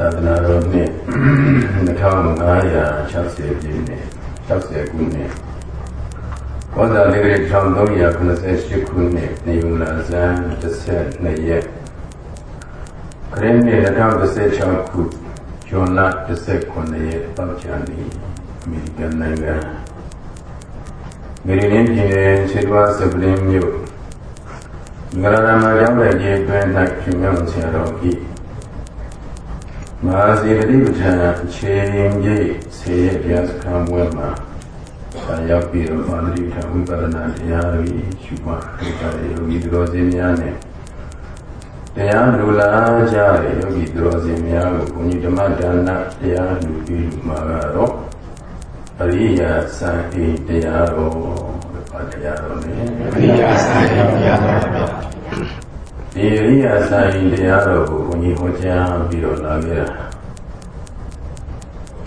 သာသနာတော်နှစ်2560ပြည့်နှစ်60ခုနှစ်ဝဇာလေးက1388ခုနှစ်နေုံလာဇန်12ရက်ခရစ်နှစ်2016ခုဇွန်လ19ရက်ပေါချာနေအမေရိကန်နိုင်ငံမေရီလင်းပြည်နယ်ချေတဝါစပလင်းမြို့ငရရမကျောင်းရဲ့ရေတွင်၌ရှင်မြောင်ဆရာတော်ဤ မဟာစီပတိပဋ္ဌာန်အခြေရင်ကြီးဆေရပြစခန်းဝဲမှာဆရာရောက်ပြီးတော့မာတိထာဝိပဿနာတရားတွေရှုမှတ်ကြတဲ့ယောဂီတော်စင်များနဲ့တရားလူလာကြတဲ့ယောဂီတော်စင်များကိုဘုန်းကြီးဓမ္မဒါနတရားလူပြီးလူမှာကတော့အရိယာစံအိတရားတော်ဘာတရားတော်လဲအရိယာစံအိတရားတော်ပါ ဒီအရိယာစံအိတရားတော်ကိုဘုန်းကြီးဟောကြားပြီးတော့လာခဲ့တာ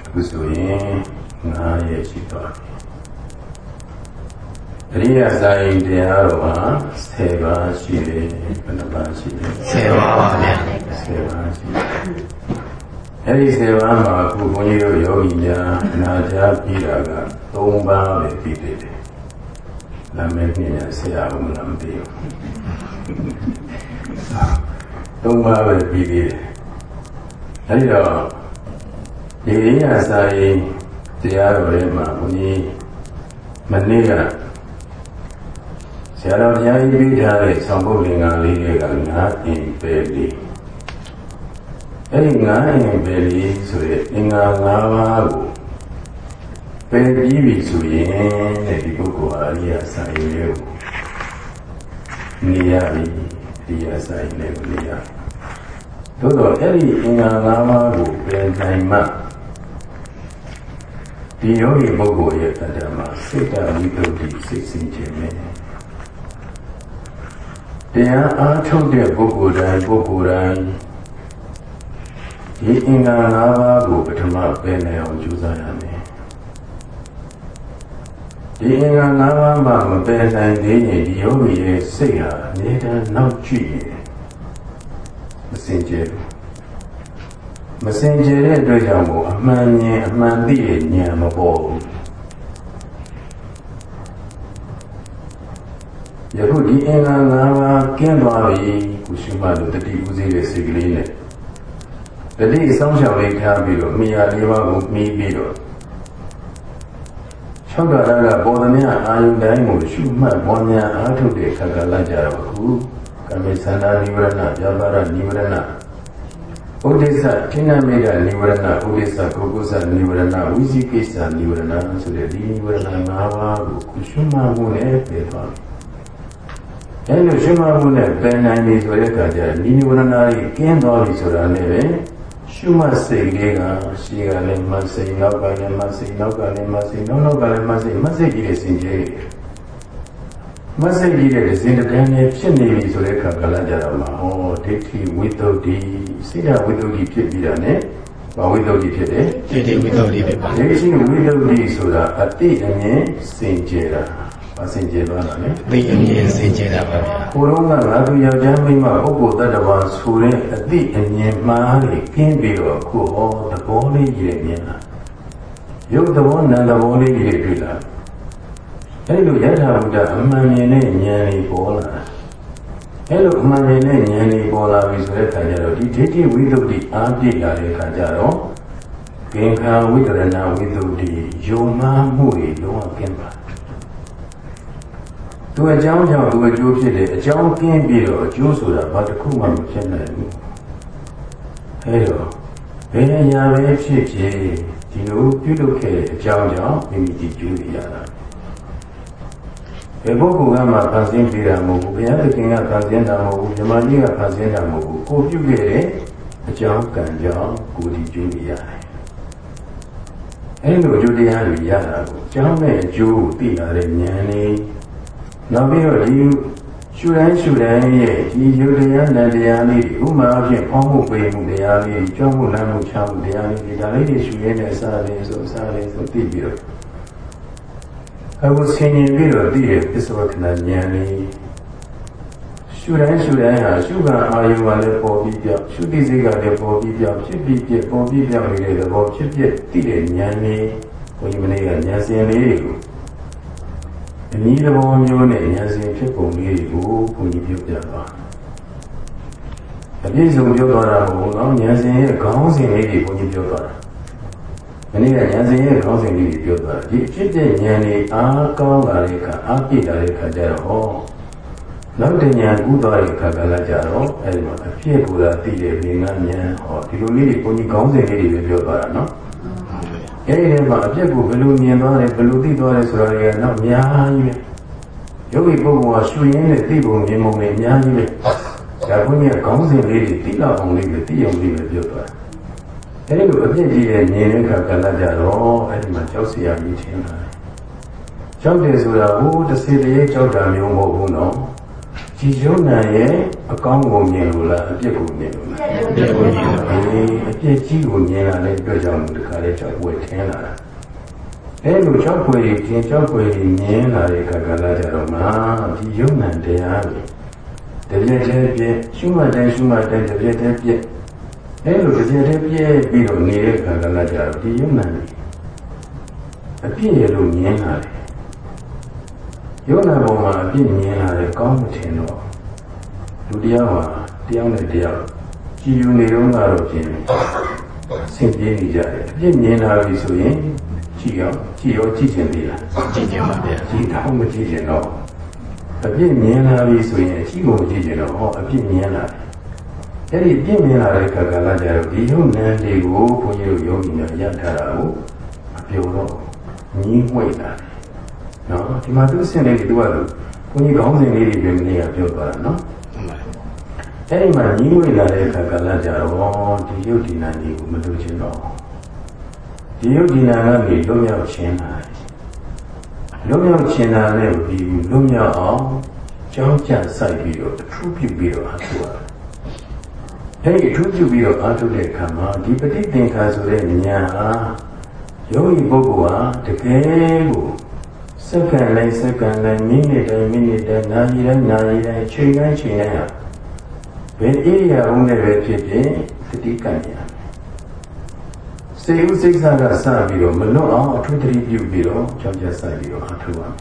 အခုဆိုရင်9ရက်ရှိသွားပြီအရိယာစာရင်တရားတော်ဟာ10ပါးရှိတယ်ဘယ်နှပါးရှိလဲ10ပါးပါဗျာ10ပါးရှိတယ်အဲဒီ10ပါးမှာအခုဘုန်းကြီးတို့ယောဂီများနာကြားပြီးတာက3ပါးပဲပြီးသေးတယ်နာမည်ပြည့်ရဆရာဘုရားမသိဘူး 3ပါးပဲပြီးသေးတယ်အဲဒီတော့ဒီအရိယာစာရင်တရားတော်ထဲမှာဘုန်းကြီးမနေ့ကဆရာတော်ဘုရားကြီးပြီးထားတဲ့ဆောင်ပုဒ်လင်္ကာလေးတွေကငါးအင်ပဲလေးအဲ့ဒီငါးအင်ပဲလေးဆိုတဲ့အင်္ဂါ၅ပါးကိုပယ်ပြီးပြီဆိုရင်တဲ့ဒီပုဂ္ဂိုလ်ဟာအရိယာဆိုင်လေးကိုနေရပြီ အရိယာဆိုင်လေးကိုနေရသို့တော့အဲ့ဒီအင်္ဂါ၅ပါးကိုပယ်နိုင်မှဒီယောဂီပုဂ္ဂိုလ်ရဲ့တဏ္ဍာမှာစိတ်တဝိတ္တုစိတ်စင်ခြင်းနဲ့တရားအားထုတ်တဲ့ပုဂ္ဂိုလ်တိုင်းပုဂ္ဂိုလ်တိုင်းဒီအင်္ဂါ၅ပါးကိုပထမပယ်နိုင်အောင်ကြိုးစားရမယ် ဒီအင်္ဂါ၅ပါးမှမပယ်နိုင်သေးရင်ဒီယောဂီရဲ့စိတ်ဟာအမြဲတမ်းနောက်ကျနေတယ်မစင်ကြယ်ဘူးမစင်ကြယ်တဲ့အတွက်ကြောင့်မို့အမှန်မြင်အမှန်သိရဲ့ဉာဏ်မပေါ်ဘူးယခုဒီအင်္ဂါ၅ပါးကျင်းသွားပြီကုရှိမတို့တတိဥစည်းတဲ့စိတ်ကလေးနဲ့တတိအဆောင်ရှောင်လေးထားပြီးတော့မိယာလေးပါးကိုမှီးပြီးတော့ ၆ဓာတ်ကပေါ်သမျှအာယုတိုင်းကိုရှုမှတ်ပေါ်ညာအားထုတ်တဲ့ခါကလာကြတော့ခုကမေသန္တာနိဝရဏပြပါရနိဝရဏဥဒိစ္စဌိနမေကနိဝရဏဥဒိစ္စကုကုသနိဝရဏဝိဇိကိစ္စနိဝရဏဆိုတဲ့ဒီနိဝရဏ၅ပါးကိုကုရှုမှတ်မှုနဲ့ပြသွားတယ်အဲလိုရှင်းမမှုနဲ့ပယ်နိုင်ပြီဆိုတဲ့အခါကျနိဝရဏကြီးကျင်းသွားပြီဆိုတာနဲ့ပဲ ရှုမှတ်စိတ်လေးကရှိကလည်းမစိတ်နောက်ကလည်းမစိတ်နောက်ကလည်းမစိတ်နောက်နောက်ကလည်းမစိတ်မစိတ်ကြီးတဲ့စင်ကြီးမစိတ်ကြီးတဲ့စင်တန်းနဲ့ဖြစ်နေပြီဆိုတဲ့အခါကလည်းကြတော့မှာဟောဒိဋ္ဌိဝိတ္တုတိစိတ်ဓာဝိတ္တုတိဖြစ်ပြီးတာ ਨੇ ဘာဝိတ္တုတိဖြစ်တယ်ဒိဋ္ဌိဝိတ္တုတိဖြစ်ပါဒိဋ္ဌိဝိတ္တုတိဆိုတာအတိအမြင်စင်ကြယ်တာ အစင်ကြယ်သွားတာလေသိအမြင်စင်ကြယ်တာပါဗျာကိုတော့ကငါသူယောက်ျားမိန်းမပုဂ္ဂိုလ်တ attva ဆိုတဲ့အသိအမြင်မှားတွေကျင်းပြီးတော့ကိုဟောသဘောလေးကြီးမြင်လာရုပ်သဘောနာမ်သဘောလေးကြီးတွေ့လာအဲ့လိုယထာဘုဒ္ဓအမှန်မြင်တဲ့ဉာဏ်လေးပေါ်လာအဲ့လိုအမှန်မြင်တဲ့ဉာဏ်လေးပေါ်လာပြီဆိုတဲ့အခါကျတော့ဒီဒိဋ္ဌိဝိသုဒ္ဓိအားပြည့်လာတဲ့အခါကျတော့ကင်္ခာဝိတရဏဝိသုဒ္ဓိယုံမှမှုတွေလုံးဝကျင်းပါ သူအကြောင်းကြောင့်သူအကျိုးဖြစ်တယ်အကြောင်းကင်းပြီးတော့အကျိုးဆိုတာဘာတစ်ခုမှမဖြစ်နိုင်ဘူးအဲတော့ဘယ်အရာပဲဖြစ်ဖြစ်ဒီလိုပြုလုပ်ခဲ့တဲ့အကြောင်းကြောင့်မိမိဒီကျိုးတွေရတာဘယ်ပုဂ္ဂိုလ်ကမှဖန်ဆင်းပြတာမဟုတ်ဘူးဘုရားသခင်ကဖန်ဆင်းတာမဟုတ်ဘူးဓမ္မကြီးကဖန်ဆင်းတာမဟုတ်ဘူးကိုပြုခဲ့တဲ့အကြောင်းကံကြောင့်ကိုဒီကျိုးတွေရတယ်အဲလိုအကျိုးတရားတွေရတာကိုအကြောင်းနဲ့အကျိုးကိုသိလာတဲ့ဉာဏ်လေး နောက်ပြီးတော့ဒီရှုတိုင်းရှုတိုင်းရဲ့ဒီယုတ်တရားနတ်တရားလေးဥမာအဖြစ်ဖောင်းမှုပေးမှုတရားလေးကြောင်းမှုလမ်းမှုချမှုတရားလေးဒီဒါလေးတွေရှုရတဲ့အစားလေးဆိုအစားလေးဆိုသိပြီးတော့အခုဆင်ញင်ပြီးတော့သိတဲ့ပစ္စဝကနာဉာဏ်လေးရှုတိုင်းရှုတိုင်းဟာရှုခံအာယုကလည်းပေါ်ပြီးပြောက်ရှုတိစိတ်ကလည်းပေါ်ပြီးပြောက်ဖြစ်ပြီးပြပေါ်ပြီးပြောက်နေတဲ့သဘောဖြစ်ဖြစ်သိတဲ့ဉာဏ်လေးဘုန်းကြီးမနေ့ကဉာဏ်စင်လေးတွေကို အနည်းသဘောမျိုးနဲ့ဉာဏ်စင်ဖြစ်ပုံလေးတွေကိုဘုန်းကြီးပြောပြသွားအပြည့်စုံပြောသွားတာမဟုတ်တော့ဉာဏ်စင်ရဲ့ခေါင်းစဉ်လေးတွေဘုန်းကြီးပြောသွားတာမနေ့ကဉာဏ်စင်ရဲ့ခေါင်းစဉ်လေးတွေပြောသွားတာဒီဖြစ်တဲ့ဉာဏ်လေးအားကောင်းလာတဲ့အခါအားပြည့်လာတဲ့အခါကျတော့ဟောနောက်တဉာဏ်ကူးသွားတဲ့အခါကလည်းကြတော့အဲဒီမှာအဖြစ်ကိုယ်သာသိတဲ့ဉာဏ်ဉာဏ်ဟောဒီလိုလေးတွေဘုန်းကြီးခေါင်းစဉ်လေးတွေပဲပြောသွားတာနော် အဲဒီထဲမှာအပြစ်ကိုဘယ်လိုမြင်သွားတယ်ဘယ်လိုသိသွားတယ်ဆိုတာတွေကနောက်အများကြီးပဲယောဂီပုဂ္ဂိုလ်ကရှုရင်းနဲ့သိပုံမြင်ပုံတွေအများကြီးပဲဒါဘုန်းကြီးကခေါင်းစဉ်လေးတွေသိလာပုံလေးတွေသိအောင်လေးပဲပြောသွားတယ်အဲဒီလိုအပြစ်ကြီးရဲ့မြင်တဲ့အခါကလည်းကြတော့အဲဒီမှာကြောက်စရာကြီးထင်လာတယ်ကြောက်တယ်ဆိုတာဟိုတစ်စီတည်းကြောက်တာမျိုးမဟုတ်ဘူးနော် ကြည်ယုံနိုင်ရဲ့အကောင်းကိုမြင်လို့လားအပြစ်ကိုမြင်လို့လားအပြည့်ကိုမြင်လို့အေးအပြစ်ကြီးကိုမြင်လာတဲ့အတွက်ကြောင့်ဒီခါလေးကြောက်ွယ်ထင်းလာတာအဲလိုကြောက်ွယ်ကြီးထင်ကြောက်ွယ်ကြီးမြင်လာတဲ့အခါကလည်းကြတော့မှဒီယုံနိုင်တရားတွေတပြည့်တည်းပြည့်ရှုမှတ်တိုင်းရှုမှတ်တိုင်းတပြည့်တည်းပြည့်အဲလိုတပြည့်တည်းပြည့်ပြီးတော့နေတဲ့အခါကလည်းကြတော့ဒီယုံနိုင်တွေအပြည့်ရလို့မြင်လာတယ် ယုံနာပေါ်မှာအပြည့်မြင်လာတယ်ကောင်းမထင်တော့လူတရားမှာတရားနဲ့တရားကြည်ယူနေတော့ကတော့ပြင်ဆင်ပြေးနေကြတယ်အပြည့်မြင်လာပြီဆိုရင်ကြည်ရောကြည်ရောကြည်ကျင်သေးလားကြည့်ကြပါဗျာကြည်တော့မကြည်ကျင်တော့အပြည့်မြင်လာပြီဆိုရင်အကြည့်ကိုမကြည်ကျင်တော့ဟောအပြည့်မြင်လာတယ်အဲ့ဒီပြည့်မြင်လာတဲ့ခါကလည်းကြတော့ဒီယုံနံလေးကိုဘုန်းကြီးတို့ယောဂီများရထားတာကိုအပြောတော့ညီးမွေ့လာတယ် နော်ဒီမှာသူစင်လေးတွေသူကလို့ဘုန်းကြီးခေါင်းစဉ်လေးတွေပဲမနေ့ကပြောသွားတာနော်ဟုတ်ပါအဲ့ဒီမှာညီးငွေလာတဲ့အခါကလည်းကြတော့ဒီယုတ်ဒီနာကြီးကိုမလို့ချင်တော့ဒီယုတ်ဒီနာကနေလွတ်မြောက်ခြင်းလာလွတ်မြောက်ခြင်းလာနဲ့ဒီလွတ်မြောက်အောင်ကြောင်းကြစိုက်ပြီးတော့အထူးပြုပြီးတော့အားထုတ်ရတယ်အဲ့ဒီအထူးပြုပြီးတော့အားထုတ်တဲ့အခါမှာဒီပဋိသင်္ခါဆိုတဲ့ဉာဏ်ဟာယောဂီပုဂ္ဂိုလ်ဟာတကယ်ကို စက္ကန့်တိုင်းစက္ကန့်တိုင်းမိနစ်တိုင်းမိနစ်တိုင်းနာရီတိုင်းနာရီတိုင်းချိန်တိုင်းချိန်တိုင်းဟာဘယ်ဣရိယာပုနဲ့ပဲဖြစ်ဖြစ်တတိကံရစေဥစိတ်ဆာကစပြီးတော့မလွတ်အောင်အထူးတတိပြုပြီးတော့ကြောင်းကြဆိုင်ပြီးတော့အားထုတ်ရမယ်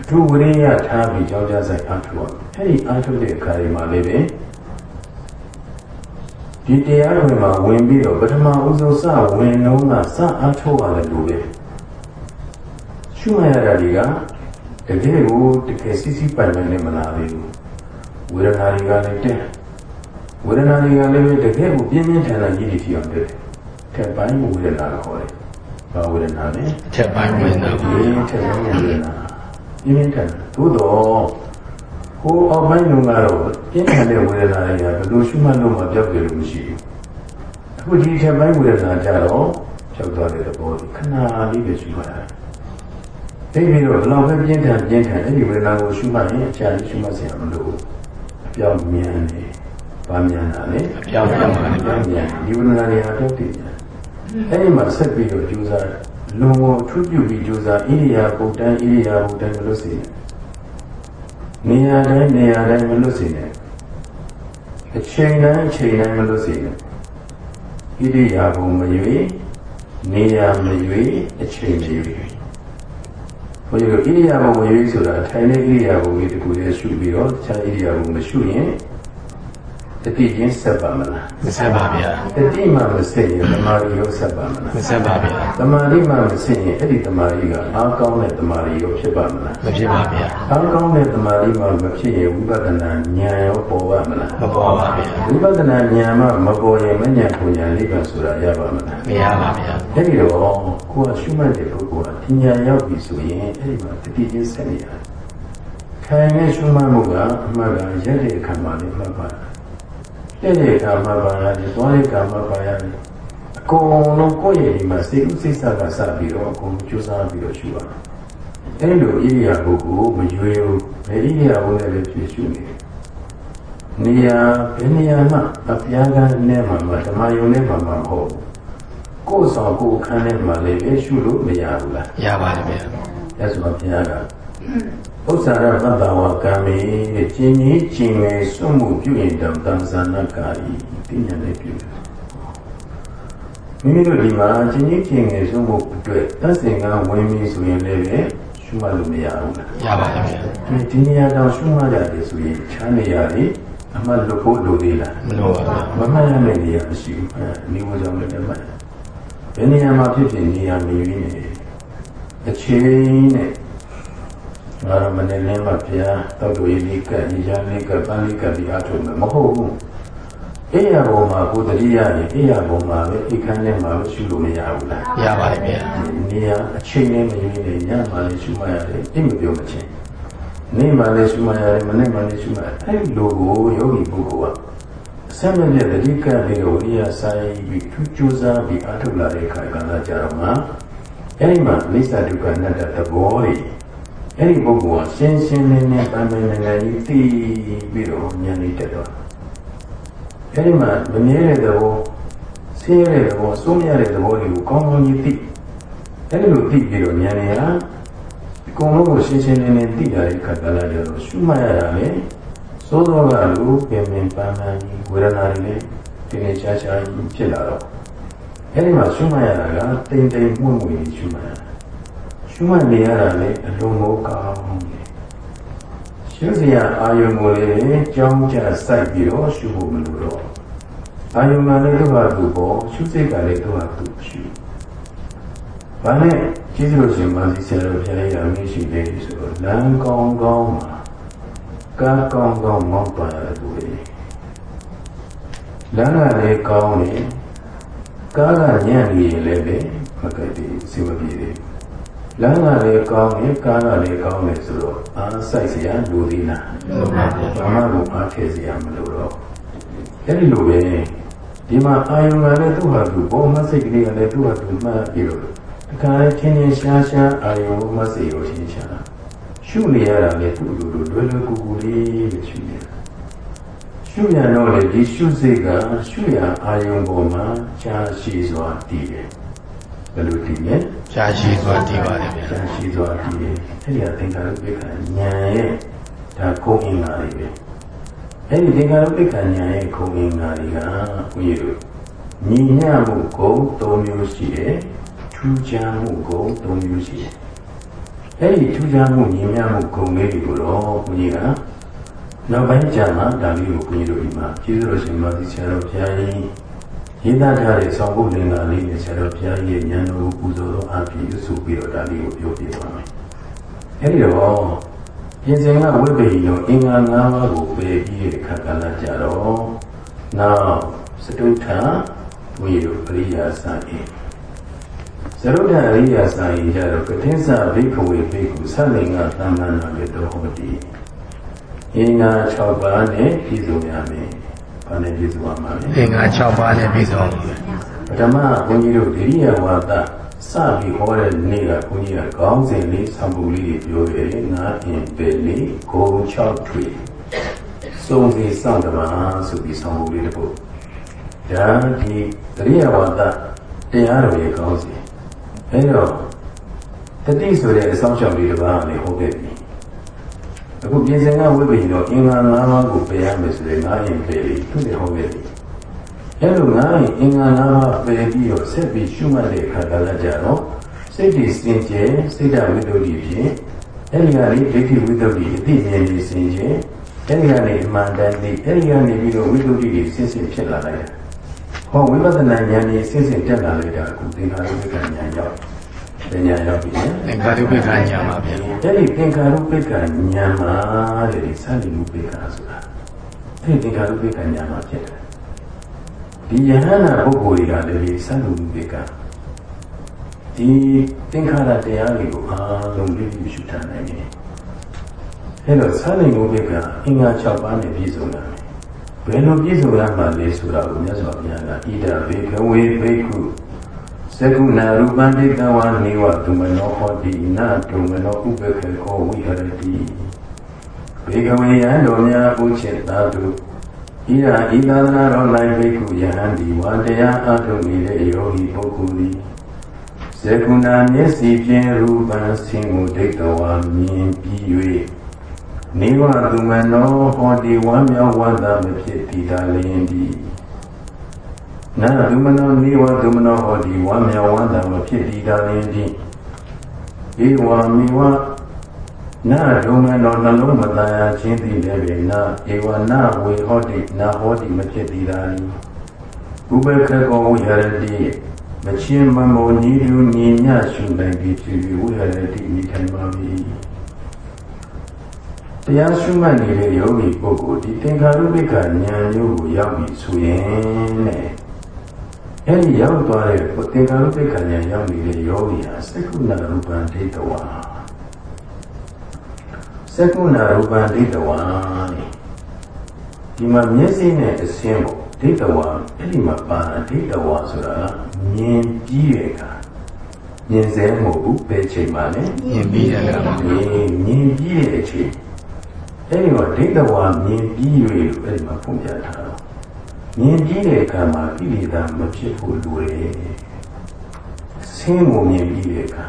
အထူးဝရိယထားပြီးကြောင်းကြဆိုင်အားထုတ်ရမယ်အဲ့ဒီအားထုတ်တဲ့အခါဒီမှာလေးပဲဒီတရားတွေမှာဝင်ပြီးတော့ပထမဦးဆုံးစဝင်တော့ကစအားထုတ်ရတယ်လို့ပဲ ရှုမှတ်ရတာဒီကတကယ်ကိုတကယ်စစ်စစ်ပိုင်ပိုင်နဲ့မလာသေးဘူးဝေဒနာတွေကလည်းတက်ဝေဒနာတွေကလည်းတကယ်ကိုပြင်းပြင်းထန်ထန်ကြီးတွေဖြစ်အောင်တက်တယ်ထက်ပိုင်းဝေဒနာခေါ်တယ်ဘာဝေဒနာလဲအထက်ပိုင်းဝင်တာပါဒီထက်ပိုင်းဝေဒနာပြင်းပြင်းထန်သို့တော့ဟိုအောက်ပိုင်းလုံးကတော့ပြင်းထန်တဲ့ဝေဒနာတွေကဘယ်လိုရှုမှတ်လို့မှပြောက်ကြလို့မရှိဘူးအခုဒီထက်ပိုင်းဝေဒနာကြတော့ပြောက်သွားတဲ့သဘောကိုခဏလေးပဲရှုမှတ်ရတယ် သိပြီးတော့ဘယ်လောက်ပဲပြင်းထန်ပြင်းထန်အဲ့ဒီဝေဒနာကိုရှုမှတ်ရင်အချာကြီးရှုမှတ်စရာမလိုဘူးအပြောင်းမြန်နေပါမြန်တာလေအပြောင်းပြောင်းပါလေအပြောင်းမြန်ဒီဝေဒနာတွေဟာတော့တည်တယ်အဲ့ဒီမှာဆက်ပြီးတော့ကြိုးစားလုံကိုထူးပြုပြီးကြိုးစားဣရိယာပုတ်တန်ဣရိယာပုတ်တန်မလို့စေနဲ့နေရာတိုင်းနေရာတိုင်းမလို့စေနဲ့အချိန်တိုင်းအချိန်တိုင်းမလို့စေနဲ့ဣရိယာပုမရွေနေရာမရွေအချိန်မရွေ ဘုရားဣရိယာပုမရွေဆိုတာထိုင်တဲ့ဣရိယာပုကြီးတခုတည်းရှုပြီးတော့တခြားဣရိယာပုမရှုရင် တတိချင်းဆက်ပါမလားမဆက်ပါဗျာတတိမှမဆက်ရင်သမာဓိရောဆက်ပါမလားမဆက်ပါဗျာသမာဓိမှမဆက်ရင်အဲ့ဒီသမာဓိကအားကောင်းတဲ့သမာဓိရောဖြစ်ပါမလားမဖြစ်ပါဗျာအားကောင်းတဲ့သမာဓိမှမဖြစ်ရင်ဝိပဿနာဉာဏ်ရောပေါ်ပါမလားမပေါ်ပါဗျာဝိပဿနာဉာဏ်မှမပေါ်ရင်မဉာဏ်ပညာလေးပါဆိုတာရပါမလားမရပါဗျာအဲ့ဒီတော့ကိုယ်ကရှုမှတ်တဲ့ပုဂ္ဂိုလ်ကပညာရောက်ပြီဆိုရင်အဲ့ဒီမှာတတိချင်းဆက်နေရတယ်ခိုင်တဲ့ရှုမှတ်မှုကအမှန်ကရက်တဲ့အခါမှာလည်းမှတ်ပါ တဲ့တဲ့အခါမှာပါရတယ်သွားတဲ့အခါမှာပါရတယ်အကုန်လုံးကိုယ့်ရဲ့ဒီမှာစိတ်ဥစိတ်ဆကစပြီးတော့အကုန်ကြိုးစားပြီးတော့ရှုရမယ်အဲ့လိုဣရိယာပုဂ္ဂိုလ်မရွေဘူးမဣရိယာပုလည်းပဲဖြစ်ရှုနေတယ်နေရာဘယ်နေရာမှအပြားကနဲ့မှမဓမ္မယုံနဲ့မှမဟုတ်ဘူးကိုယ်ဆောင်ကိုယ်ခန်းနဲ့မှလည်းပဲရှုလို့မရဘူးလားရပါတယ်ဗျာရသော်ဘုရားက ဥစ္စာရပတ္တဝကံမေတဲ့ကျင်ကြီးကျင်ငယ်စွန့်မှုပြုရင်တောင်တန်ဇာနာကာယတိညာနဲ့ပြုတယ်မိမိတို့ဒီမှာကျင်ကြီးကျင်ငယ်စွန့်မှုအတွက်သတ်စင်ကဝင်ပြီဆိုရင်လည်းပဲရှုမှတ်လို့မရဘူးလားရပါတယ်ဗျာဒီဒီနေရာတော့ရှုမှတ်ရတယ်ဆိုရင်ချမ်းနေရတယ်အမှတ်လို့ဖို့လိုသေးလားမလို့ပါဗျာမမှတ်ရမယ့်နေရာမရှိဘူးအဲမိဘကြောင့်လည်းမှတ်ဘယ်နေရာမှာဖြစ်ဖြစ်နေရာမရွေးနေအချင်းနဲ့ ငါရမနေလည်းမဖျားတောက်တူရေးလေးကညီချမ်းလေးကပန်းလေးကဒီအားထုတ်မယ်မဟုတ်ဘူးအေးရဘုံမှာကိုတတိယရင်အေးရဘုံမှာပဲအိခန်းထဲမှာပဲရှုလို့မရဘူးလားရပါတယ်ဗျာနေရာအချိန်နဲ့မရွေးနေညမှာလည်းရှုမှတ်ရတယ်အိမ်မပြောမချင်းနေ့မှလည်းရှုမှတ်ရတယ်မနေ့မှလည်းရှုမှတ်အဲ့ဒီလိုကိုယောဂီပုဂ္ဂိုလ်ကအစမပြတ်တတိကလေးကိုဝိရိယဆိုင်ပြီးသူကြိုးစားပြီးအားထုတ်လာတဲ့အခါကလည်းကြတော့မှအဲ့ဒီမှာမိစ္ဆာဒုက္ခအနတ္တသဘောတွေ အဲ့ဒီပုဂ္ဂိုလ်ကရှင်းရှင်းလင်းလင်းပန်းပန်းနေနေကြီးသိပြီးတော့ဉာဏ်လေးတက်သွားအဲ့ဒီမှာမမြဲတဲ့သဘောဆင်းရဲတဲ့သဘောစိုးမရတဲ့သဘောတွေကိုကောင်းကောင်းကြီးသိအဲ့ဒီလိုသိပြီးတော့ဉာဏ်လေးဟာအကုန်လုံးကိုရှင်းရှင်းလင်းလင်းသိရတဲ့အခါကလည်းကြတော့ရှုမှတ်ရတာလေသိုးသောကလူပင်ပင်ပန်းပန်းကြီးဝေဒနာတွေလည်းဒီနေ့ချာချာကြီးဖြစ်လာတော့အဲ့ဒီမှာရှုမှတ်ရတာကတိမ်တိမ်မှုန့်မှုန့်ကြီးရှုမှတ်ရတာ ရှုမှတ်နေရတာလေအလုံးကိုကောင်းတယ်ရှုစရာအာယုံကိုလည်းကြောင်းကြစိုက်ပြီးတော့ရှုဖို့မလိုတော့အာယုံကလည်းသူ့ဟာသူ့ပေါ်ရှုစိတ်ကလည်းသူ့ဟာသူ့ရှုဘာနဲ့ကျေးဇူးတော်ရှင်မာစီဆရာတော်ဘုရားကြီးအမင်းရှိတယ်ဆိုတော့လမ်းကောင်းကောင်းမှာကားကောင်းကောင်းမောက်ပါရသူလေလမ်းကလည်းကောင်းတယ်ကားကညံ့နေရင်လည်းပဲမကတိစေဝပြေတယ် လမ်းကလည်းကောင်းတယ်ကားကလည်းကောင်းတယ်ဆိုတော့အားဆိုင်စရာလူသေးလားလို့ပါဗျာဘာမှကိုအားထည့်စရာမလိုတော့အဲ့ဒီလိုပဲဒီမှာအာယုံကလည်းသူ့ဟာသူဘောမစိတ်ကလေးကလည်းသူ့ဟာသူမှတ်ပြီးတော့တခါလေချင်းချင်းရှားရှားအာယုံမစိတ်ကိုချင်းရှားရှုနေရတာလေသူ့လိုလိုလွယ်လွယ်ကူကူလေးပဲရှုနေတာရှုရတော့လေဒီရှုစိတ်ကရှုရအာယုံပေါ်မှာရှားရှိစွာတည်တယ်ဘယ်လိုတည်လဲ ရှားရှိသွားတည်ပါတယ်ဗျာရှားရှိစွာတည်တယ်အဲ့ဒီအသင်္ခါရုပ္ပခဉာဏ်ရဲ့ဒါကိုယ်အင်္ဂါတွေပဲအဲ့ဒီသင်္ခါရုပ္ပခဉာဏ်ရဲ့ခုံအင်္ဂါတွေကဘုန်းကြီးတို့ညီညမှုကို၃မျိုးရှိတယ်ထူးခြားမှုကို၃မျိုးရှိတယ်အဲ့ဒီထူးခြားမှုညီညမှုဂုဏ်လေးတွေကိုတော့ဘုန်းကြီးကနောက်ပိုင်းကျမှဒါလေးကိုဘုန်းကြီးတို့ဒီမှာကျေးဇူးတော်ရှင်မသီဆရာတော်ဘုရားကြီး ရေးသားထားတဲ့ဆောင်ဖို့လင်္ကာလေးနဲ့ဆရာတော်ဘုရားကြီးရဲ့ဉာဏ်တော်ကိုပူဇော်တော်အားဖြင့်ယူဆပြီးတော့ဒါလေးကိုပြောပြပါမယ်အဲ့ဒီတော့ပြင်စင်ကဝိပ္ပိရောအင်္ဂါ၅ပါးကိုပယ်ပြီးတဲ့ခါကလာကြတော့နောက်စတုထဝိရုပရိယာစာအိစရုဒ္ဓအရိယာစာအိကြတော့ကတိသဘိက္ခဝေဘိက္ခုသလင်္ကသမ္မနာမေတောဟောတိအင်္ဂါ6ပါးနဲ့ပြည့်စုံရမယ်။ ဘာနဲ့ပြည့်စုံရမှာလဲအင်္ဂါ6ပါးနဲ့ပြည့်စုံပါဗျာပထမဘုန်းကြီးတို့ဒိရိယဝါဒစပြီးဟောတဲ့နေ့ကဘုန်းကြီးကခေါင်းစဉ်လေးသံပူလေးတွေပြောတယ်ငါအင်ပေလေးကို6ထွေစုံစီစောင့်တမဆိုပြီးသံပူလေးတစ်ပုဒ်ဒါဒီဒိရိယဝါဒတရားတော်ရဲ့ခေါင်းစဉ်အဲတော့တတိဆိုတဲ့အဆောင်ရှောက်လေးတစ်ပါးလည်းဟောခဲ့ပြီ အခုပြင်စင်ကဝိပ္ပိတော့အင်္ဂါ၅ပါးကိုပယ်ရမယ်ဆိုရင်ငါအင်ပေလေးသူလည်းဟောခဲ့ပြီအဲ့လိုငါ့အင်္ဂါနာပယ်ပြီးတော့ဆက်ပြီးရှုမှတ်တဲ့အခါကလည်းကြတော့စိတ်ကြီးစင်ကြယ်စိတ်ဓာတ်ဝိတ္တုဖြင့်အဲ့ဒီကနေဒိဋ္ဌိဝိတ္တုအသိဉာဏ်ကြီးစင်ကြယ်အဲ့ဒီကနေအမှန်တန်သိအဲ့ဒီကနေပြီးတော့ဝိတ္တုတွေဆင်းဆင်းဖြစ်လာလိုက်တာဟောဝိပဿနာဉာဏ်ကြီးဆင်းဆင်းတက်လာလိုက်တာအခုသင်္ခါရုပ္ပကဉာဏ်ရောက် ဉာဏ်ရောက်ပြီနော်အင်္ဂါရုပ္ပခညာပါဗျာအဲ့ဒီသင်္ခါရုပ္ပကဉာဏ်မှာတဲ့ဒီစာလိဥပ္ပကဆိုတာအဲ့ဒီသင်္ခါရုပ္ပကဉာဏ်မှာဖြစ်တယ်ဒီယဟနာပုဂ္ဂိုလ်တွေကလည်းဒီသံလူတွေကဒီသင်္ခါရတရားတွေကိုအားလုံးလေးပြီးရှုထားနိုင်တယ်။အဲတော့သံလူတွေကအင်္ဂါ6ပါးနဲ့ပြည့်စုံတာ။ဘယ်လိုပြည့်စုံရမှာလဲဆိုတာကိုမြတ်စွာဘုရားကဣဒဘေခဝေဘိက္ခု သကုဏရူပန္တိတဝါနေဝဒုမနောဟောတိနာဒုမနောဥပခေကောဝိဟရတိဘေခဝေယံတော်များဥချစ်သာတုဤရာဤသာသနာတော်၌ဘိက္ခုယဟန်ဒီဝါတရားအထုတ်နေတဲ့ယောဂီပုဂ္ဂိုလ်သည်စေကုဏမျက်စိဖြင့်ရူပံဆင်းကိုဒိဋ္ဌဝါမြင်ပြီး၍နေဝသူမနောဟောဒီဝမ်းမြောက်ဝမ်းသာမဖြစ်တည်တာလျင်ဒီ နာသူမနောနေဝသူမနောဟောဒီဝမ်းမြောက်ဝမ်းသာမဖြစ်တည်တာလျင်ဒီဧဝံမိဝနာဒုမနောနှလုံးမသားရခြင်းတည်တယ်ပဲနာဧဝနာဝေဟောတိနာဟောတိမဖြစ်တည်တာလျင်ဥပခကောဝိဟရတိမချင်းမမောညီလူညီညရှုနိုင်ပြီးဖြစ်ပြီးဝိဟရတိမိထိုင်ပါပြီတရားရှုမှတ်နေတဲ့ယောဂီပုဂ္ဂိုလ်ဒီသင်္ခါရုပ္ပခဉာဏ်မျိုးကိုရောက်ပြီဆိုရင်တဲ့ အဲဒီရောက်သွားတဲ့သင်္ခါရုပ္ပခဉာဏ်ရောက်နေတဲ့ယောဂီဟာသက္ကုဏရူပံဒိဋ္ဌဝါသက္ကုဏရူပံဒိဋ္ဌဝါဒီမှာမျက်စိနဲ့အစင်းပေါ့ဒိဋ္ဌဝါအဲ့ဒီမှာပါဒိဋ္ဌဝါဆိုတာမြင်ပြီးတဲ့အခါမြင်စဲမဟုတ်ဘူးဘယ်ချိန်မှလဲမြင်ပြီးတဲ့အခါမှာမြင်မြင်ပြီးတဲ့အချိန်အဲ့ဒီမှာဒိဋ္ဌဝါမြင်ပြီး၍အဲ့ဒီမှာဖွင့်ပြထားတော့ မြင်ပြီးတဲ့အခါမှာကိလေသာမဖြစ်ဖို့လိုတယ်ဆင်းကိုမြင်ပြီးတဲ့အခါ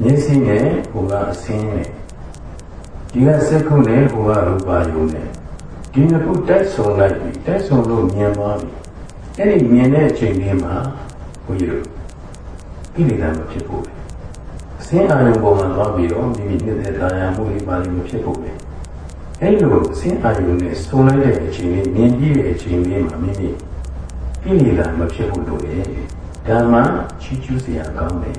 မျက်စိနဲ့ဟိုကအဆင်းနဲ့ဒီကစက္ခုနဲ့ဟိုကရူပါယုံနဲ့ဒီနှစ်ခုတိုက်ဆုံလိုက်ပြီတိုက်ဆုံလို့မြင်သွားပြီအဲ့ဒီမြင်တဲ့အချိန်လေးမှာဘုန်းကြီးတို့ကိလေသာမဖြစ်ဖို့ပဲအစင်းအာရုံပေါ်မှာသွားပြီးတော့မိမိနေတဲ့တာယာမှုလေးပါလိမဖြစ်ဖို့ပဲ အဲ့လိုအစင်းအာရုံနဲ့ဆုံလိုက်တဲ့အချိန်လေးမြင်ကြည့်တဲ့အချိန်လေးမှာမိမိကိလေသာမဖြစ်ဖို့လိုတယ်ဓမ္မချီးကျူးစရာကောင်းတယ်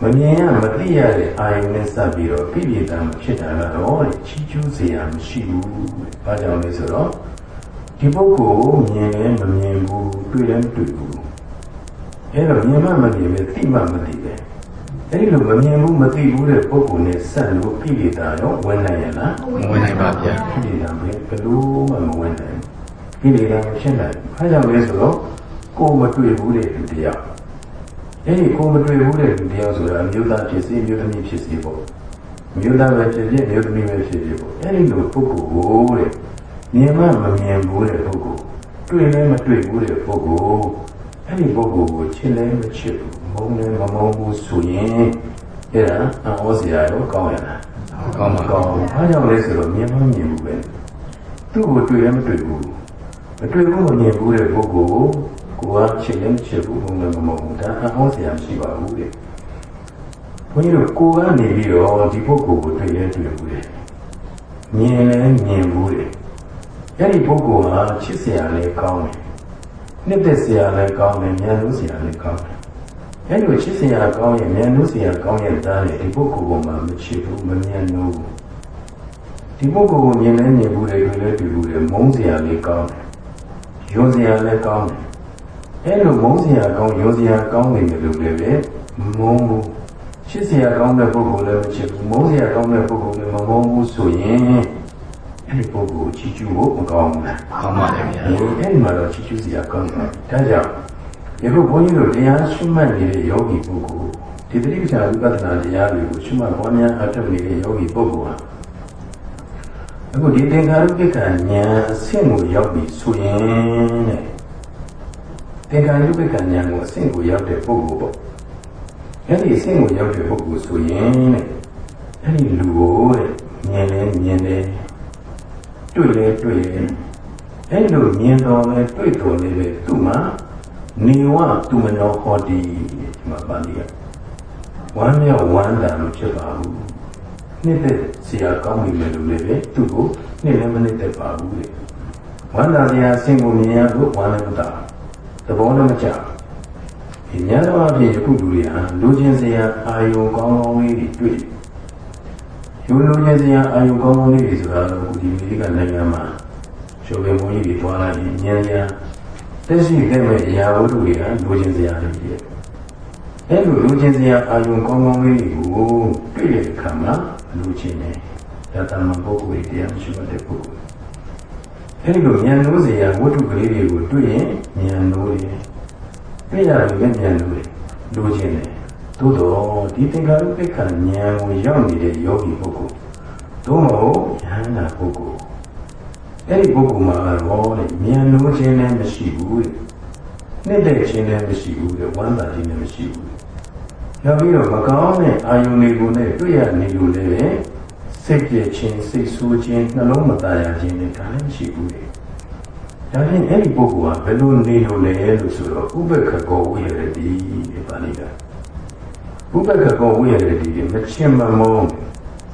မမြင်ရမသိရတဲ့အာယုန်နဲ့စပ်ပြီးတော့ပြည့်ပြည့်တမ်းဖြစ်တာကတော့ချီးကျူးစရာမရှိဘူး။ဘာကြောင့်လဲဆိုတော့ဒီပုဂ္ဂိုလ်ကိုမြင်လည်းမမြင်ဘူးတွေ့လည်းမတွေ့ဘူး။အဲတော့မြင်မှမမြင်ပဲသိမှမသိပဲ။ အဲဒီလိုမမြင်ဘူးမသိဘူးတဲ့ပုဂ္ဂိုလ်နဲ့ဆက်လို့ပြည့်ပြည့်တမ်းရောဝင်နိုင်ရလားမဝင်နိုင်ပါဗျာပြည့်ပြည့်တမ်းပဲဘယ်လိုမှမဝင်နိုင်ဘူး။ပြည့်ပြည့်တမ်းဖြစ်နိုင်ဘူး။ဘာကြောင့်လဲဆိုတော့ကိုယ်မတွေ့ဘူးတဲ့လူတရားအဲ့ဒီကိုမတွေ့ဘူးတဲ့လူတရားဆိုတာအမျိုးသားဖြစ်စေမျိုးသမီးဖြစ်စေပေါ့မျိုးသားပဲဖြစ်ဖြစ်မျိုးသမီးပဲဖြစ်ဖြစ်ပေါ့အဲ့ဒီလိုပုဂ္ဂိုလ်ကိုတဲ့မြင်မှမမြင်ဘူးတဲ့ပုဂ္ဂိုလ်တွေ့လည်းမတွေ့ဘူးတဲ့ပုဂ္ဂိုလ်အဲ့ဒီပုဂ္ဂိုလ်ကိုချစ်လည်းမချစ်ဘူး မုန်းလည်းမမုန်းဘူးဆိုရင်အဲ့ဒါအဟောစရာရောကောင်းရလားကောင်းပါကောင်းဘာကြောင့်လဲဆိုတော့မြင်မှမြင်ဘူးပဲသူ့ကိုတွေ့လည်းမတွေ့ဘူးမတွေ့ဘူးမမြင်ဘူးတဲ့ပုဂ္ဂိုလ်ကိုကိုကချစ်လည်းမချစ်ဘူးဘုံလည်းမမဟုတ်ဘူးဒါအဟောစရာမရှိပါဘူးတဲ့ဘုန်းကြီးတို့ကိုကနေပြီးတော့ဒီပုဂ္ဂိုလ်ကိုတွေ့လည်းတွေ့ဘူးတဲ့မြင်လည်းမြင်ဘူးတဲ့အဲ့ဒီပုဂ္ဂိုလ်ဟာချစ်စရာလည်းကောင်းတယ်နှစ်သက်စရာလည်းကောင်းတယ်ဉာဏ်လို့စရာလည်းကောင်းတယ် အဲ့လိုချစ်စရာကောင်းရင်ဉာဏ်လို့စရာကောင်းရဲ့သားလေဒီပုဂ္ဂိုလ်ကမှမချစ်ဘူးမမြင်လို့ဒီပုဂ္ဂိုလ်ကိုမြင်လည်းမြင်ဘူးလေတွေ့လည်းတွေ့ဘူးလေမုန်းစရာလည်းကောင်းတယ်ယွန်းစရာလည်းကောင်းတယ်အဲ့လိုမုန်းစရာကောင်းယွန်းစရာကောင်းနေတယ်လို့လည်းပဲမုန်းဘူးချစ်စရာကောင်းတဲ့ပုဂ္ဂိုလ်လည်းမချစ်ဘူးမုန်းစရာကောင်းတဲ့ပုဂ္ဂိုလ်လည်းမမုန်းဘူးဆိုရင်အဲ့ဒီပုဂ္ဂိုလ်ချီးကျူးဖို့မကောင်းဘူးလားကောင်းပါတယ်ဗျာအဲ့ဒီမှာတော့ချီးကျူးစရာကောင်းတယ်။ဒါကြောင့် ယခုဘုန်းကြီးတို့တရားရှိမှတ်နေတဲ့ယောဂီပုဂ္ဂိုလ်ဒီတိပ္ပာဝိပဿနာတရားတွေကိုရှိမှတ်ပွားများအထောက်နေတဲ့ယောဂီပုဂ္ဂိုလ်ဟာအခုဒီသင်္ခါရုပ္ပကဉာဏ်အဆင့်ကိုရောက်ပြီဆိုရင်တဲ့သင်္ခါရုပ္ပကဉာဏ်ကိုအဆင့်ကိုရောက်တဲ့ပုဂ္ဂိုလ်ပေါ့အဲ့ဒီအဆင့်ကိုရောက်တဲ့ပုဂ္ဂိုလ်ဆိုရင်တဲ့အဲ့ဒီလူကိုတဲ့မြင်လဲမြင်တယ်တွေ့လဲတွေ့တယ်အဲ့လိုမြင်တော်လဲတွေ့တော်လဲပဲသူ့မှာ နေဝသူမနောဟောတိဒီမှာပါဠိကဝမ်းမြောက်ဝမ်းသာမဖြစ်ပါဘူးနှစ်သက်စရာကောင်းပြီလေလို့လည်းပဲသူ့ကိုနှစ်လည်းမနှစ်သက်ပါဘူးလေဝမ်းသာစရာအဆင့်ကိုမြင်ရလို့ဝမ်းလည်းမသာသဘောလည်းမကျဒီညတော်အဖြစ်ယခုလူတွေဟာလူချင်းစရာအာယုံကောင်းကောင်းလေးတွေတွေ့တယ်ယူလူချင်းစရာအာယုံကောင်းကောင်းလေးတွေဆိုတာတော့ဒီမိကနိုင်ငံမှာချိုးပင်ဘုန်းကြီးတွေတွားလိုက်ရင်ဉာဏ်ဉာဏ် တက်ရှိတဲ့မဲ့အရာဝတ္ထုတွေကလိုချင်စရာတွေဖြစ်တယ်။အဲလိုလိုချင်စရာအာယုံကောင်းကောင်းလေးတွေကိုတွေ့တဲ့အခါမှာလိုချင်တယ်။ဒါတမန်ပုဂ္ဂိုလ်တွေတရားမရှိတဲ့ပုဂ္ဂိုလ်။အဲဒီလိုဉာဏ်လို့စရာဝတ္ထုကလေးတွေကိုတွေ့ရင်ဉာဏ်လို့ရတွေ့ရတယ်လည်းဉာဏ်လို့လိုချင်တယ်။သို့တော့ဒီသင်္ခါရုပ္ပခဉာဏ်ကိုရောက်နေတဲ့ယောဂီပုဂ္ဂိုလ်သို့မဟုတ်ဉာဏ်နာပုဂ္ဂိုလ် အဲ့ဒီပုဂ္ဂိုလ်မှာတော့တဲ့ဉာဏ်လို့ခြင်းလည်းမရှိဘူးတဲ့နှစ်တဲ့ခြင်းလည်းမရှိဘူးတဲ့ဝမ်းသာခြင်းလည်းမရှိဘူးနောက်ပြီးတော့မကောင်းတဲ့အာယုန်တွေကိုနဲ့တွေ့ရနေလို့လည်းစိတ်ပြည့်ခြင်းစိတ်ဆိုးခြင်းနှလုံးမသားရခြင်းတွေဒါလည်းမရှိဘူးလေဒါဖြင့်အဲ့ဒီပုဂ္ဂိုလ်ကဘယ်လိုနေလို့လဲလို့ဆိုတော့ဥပ္ပခကောဝိရတိတဲ့ပါဠိကဥပ္ပခကောဝိရတိမချင်းမမုန်း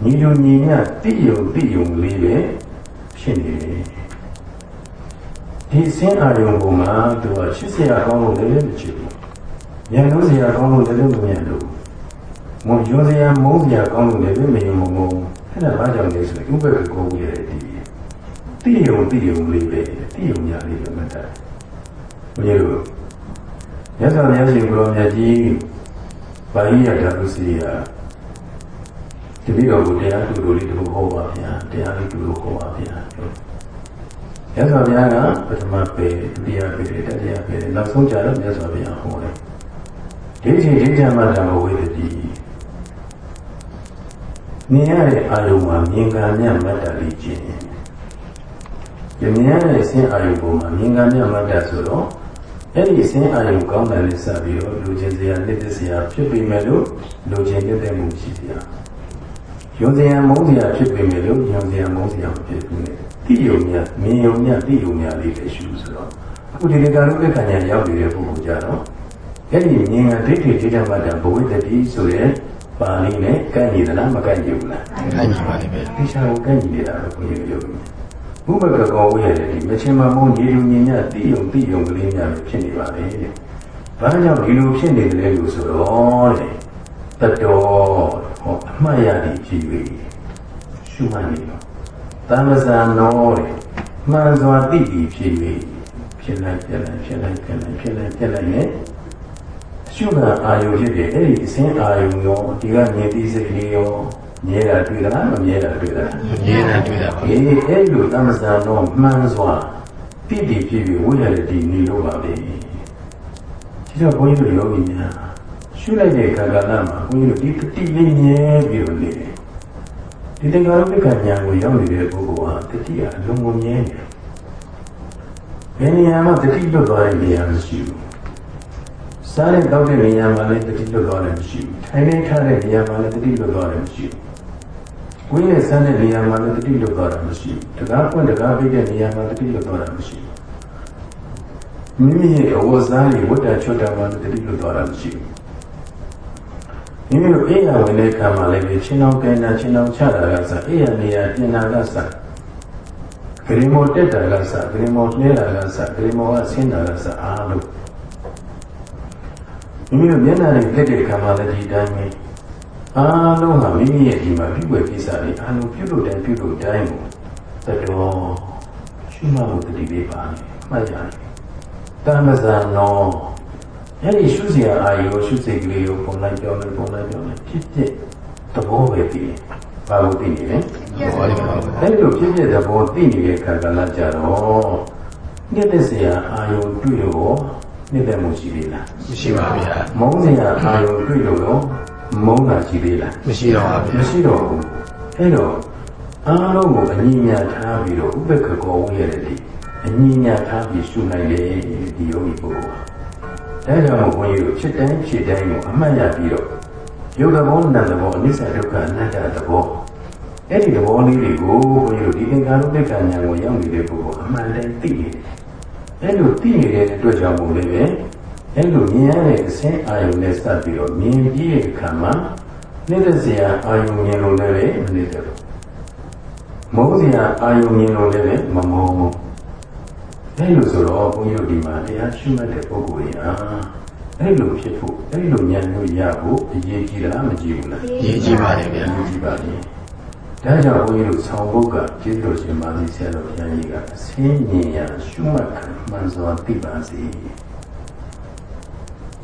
ညီတို့ညီမြတိယုံတိယုံလေးပဲ ဖြစ်နေတယ်ဒီစင်းအာယုံပုံမှာသူကရှစ်ဆရာကောင်းလို့လည်းမချစ်ဘူး။ဉာဏ်လို့ဆရာကောင်းလို့လည်းမမြင်လို့မုံရောစရာမုံစရာကောင်းလို့လည်းမမြင်မမုံအဲ့ဒါဘာကြောင့်လဲဆိုရင်ဥပ္ပကကိုဝိရတိတိယုံတိယုံလေးပဲတိယုံညာလေးပဲမှတ်တယ်။ဘုရားတို့မြတ်စွာဘုရားရှင်ကိုရောမြတ်ကြီးဗာရိယဓာတုစီယာ တပည့်တော်ကိုတရားတူတူလေးတူဟောပါဗျာတရားလေးတူတူဟောပါဗျာမြတ်စွာဘုရားကပထမပေဒုတိယပေတတိယပေနောက်ဆုံးကြတော့မြတ်စွာဘုရားဟောတယ်ဒီချိန်ဒီကြမှာဓမ္မဝိသတိမြင်ရတဲ့အာယုံမှာမြင်ကံမြတ်မတ္တလေးခြင်းယမြင်ရတဲ့ဆင်းအာယုံပေါ်မှာမြင်ကံမြတ်မတ္တဆိုတော့အဲ့ဒီဆင်းအာယုံကောင်းတယ်လို့စပြီးတော့လူချင်းစရာနှစ်သက်စရာဖြစ်ပေမဲ့လို့လူချင်းနှစ်သက်မှုရှိစရာ ယုံစရာမုန်းစရာဖြစ်ပေမဲ့လို့ယုံစရာမုန်းစရာမဖြစ်ဘူးနဲ့တိယုံမြမြင်ယုံမြတိယုံမြလေးလည်းရှိဆိုတော့အခုဒီလေကာရုပ္ပခဏညာရောက်နေတဲ့ပုဂ္ဂိုလ်ကြတော့အဲ့ဒီမြင်ကဒိဋ္ဌိဒိဋ္ဌမတ္တဘဝိတ္တိဆိုတဲ့ပါဠိနဲ့ကန့်ညီသလားမကန့်ညီဘူးလားခိုင်းပါလိမ့်မယ်ဒီရှာကိုကန့်ညီနေတာတော့ဘုရားပြောပြီးဘုမကကောဝိရတယ်ဒီမချင်းမမုန်းညီလူညီမြတိယုံတိယုံကလေးများပဲဖြစ်နေပါလေတဲ့။ဘာကြောင့်ဒီလိုဖြစ်နေတယ်လဲလို့ဆိုတော့တဲ့တတော်ဟော အမှတ်ရသည်ဖြစ်၍ရှုမှတ်နေတော့တမဇာနောတဲ့မှန်စွာသိပြီးဖြစ်၍ဖြစ်လိုက်ပြလိုက်ဖြစ်လိုက်ပြလိုက်ဖြစ်လိုက်ပြလိုက်နဲ့ရှုမှတ်အာယုဖြစ်တဲ့အဲ့ဒီအစဉ်အာယုရောဒီကမြင်သိစိတ်လေးရောမြဲတာတွေ့သလားမမြဲတာတွေ့သလားမြဲတယ်တွေ့တာပါအေးအဲ့လိုတမဇာနောမှန်စွာတိတိဖြစ်ပြီးဝိရတဲ့ဒီနေလို့ပါပဲဒီတော့ဘုန်းကြီးတို့ယောဂီများရှုလိုက်တဲ့ခါကာလမှာ ဘုန်းကြီးတို့ဒီတတိလေးမြဲပြီးတော့နေတယ်ဒီတေဃာရုပ္ပကညာကိုရောက်နေတဲ့ပုဂ္ဂိုလ်ဟာတတိကအလုံးကိုမြဲနေတယ်ဘယ်နေရာမှာတတိလွတ်သွားတဲ့နေရာမရှိဘူးစားတဲ့တောက်တဲ့နေရာမှာလည်းတတိလွတ်သွားတယ်မရှိဘူးထိုင်နေထားတဲ့နေရာမှာလည်းတတိလွတ်သွားတယ်မရှိဘူးဝိနဲ့ဆန်းတဲ့နေရာမှာလည်းတတိလွတ်သွားတာမရှိဘူးတကားပွင့်တကားပိတ်တဲ့နေရာမှာတတိလွတ်သွားတာမရှိဘူးမိမိရဲ့အဝတ်စားတွေဝတ်တာချွတ်တာမှာလည်းတတိလွတ်သွားတာမရှိဘူး မိမိတို့အိယာဝင်တဲ့ခံမှာလည်းချင်းအောင်ကိုင်းတာချင်းအောင်ချတာကစအိယာနေရာပြင်တာကစဂရီမောတက်တာကစဂရီမောနှဲတာကစဂရီမောကဆင်းတာကစအားလုံးမိမိတို့မျက်နှာတွေတက်တဲ့ခံမှာလည်းဒီတိုင်းပဲအားလုံးဟာမိမိရဲ့ဒီမှာပြုွယ်ကိစ္စတွေအားလုံးပြုလို့တိုင်းပြုလို့တိုင်းကိုတတော်ရှိမှလို့တတိလေးပါနေမှတ်ရတယ်တမဇာနော အဲ့ဒီရှုစရာအာယုရှုစိတ်ကလေးကိုပုံလိုက်ပြောလိုက်ပုံလိုက်ပြောလိုက်ဖြစ်ဖြစ်သဘောပဲသိတယ်ဘာလို့သိနေလဲဟောလိမ့်မယ်အဲ့လိုဖြစ်ဖြစ်သဘောသိနေတဲ့ခါကလာကြတော့နှစ်သက်စရာအာယုတွေ့လို့နှစ်သက်မှုရှိသေးလားမရှိပါဗျာမုန်းစရာအာယုတွေ့လို့ရောမုန်းတာရှိသေးလားမရှိတော့ပါဗျာမရှိတော့ဘူးအဲ့တော့အားလုံးကိုအညီညာထားပြီးတော့ဥပ္ပခကောဝိရတိအညီညာထားပြီးရှုနိုင်တယ်ဒီယောဂီပုဂ္ဂိုလ်ဟာ ဒါကြောင့်ဘုန်းကြီးတို့ဖြစ်တိုင်းဖြစ်တိုင်းကိုအမှတ်ရပြီးတော့ယောဂဘောနန္ဒဘောအနိစ္စဒုက္ခအနတ္တသဘောအဲ့ဒီသဘောလေးတွေကိုဘုန်းကြီးတို့ဒီသင်္ခါရုပ္ပကဉာဏ်ကိုရောက်နေတဲ့ပုဂ္ဂိုလ်အမှန်တည်းသိနေတယ်အဲ့လိုသိနေတဲ့အတွက်ကြောင့်မို့လို့ပဲအဲ့လိုမြင်ရတဲ့အစင်းအာယုန်နဲ့စပ်ပြီးတော့မြင်ပြီးတဲ့အခါမှာနေတဲ့စရာအာယုံမြင်လို့လည်းမနေတဲ့ဘူးမုန်းစရာအာယုံမြင်လို့လည်းမမုန်းဘူး အဲလိုဆိုတော့ဘုန်းကြီးတို့ဒီမှာတရားရှုမှတ်တဲ့ပုဂ္ဂိုလ်ရာအဲလိုဖြစ်ဖို့အဲလိုဉာဏ်မျိုးရဖို့အရေးကြီးလားမကြီးဘူးလားရေးကြည့်ပါလေဗျာအရေးကြီးပါလေဒါကြောင့်ဘုန်းကြီးတို့ဆောင်းဘုတ်ကကျေးဇူးရှင်ပါလိဆရာတော်ဘုရားကြီးကအစင်းဉာဏ်ရရှုမှတ်ခံမှန်စွာသိပါစေ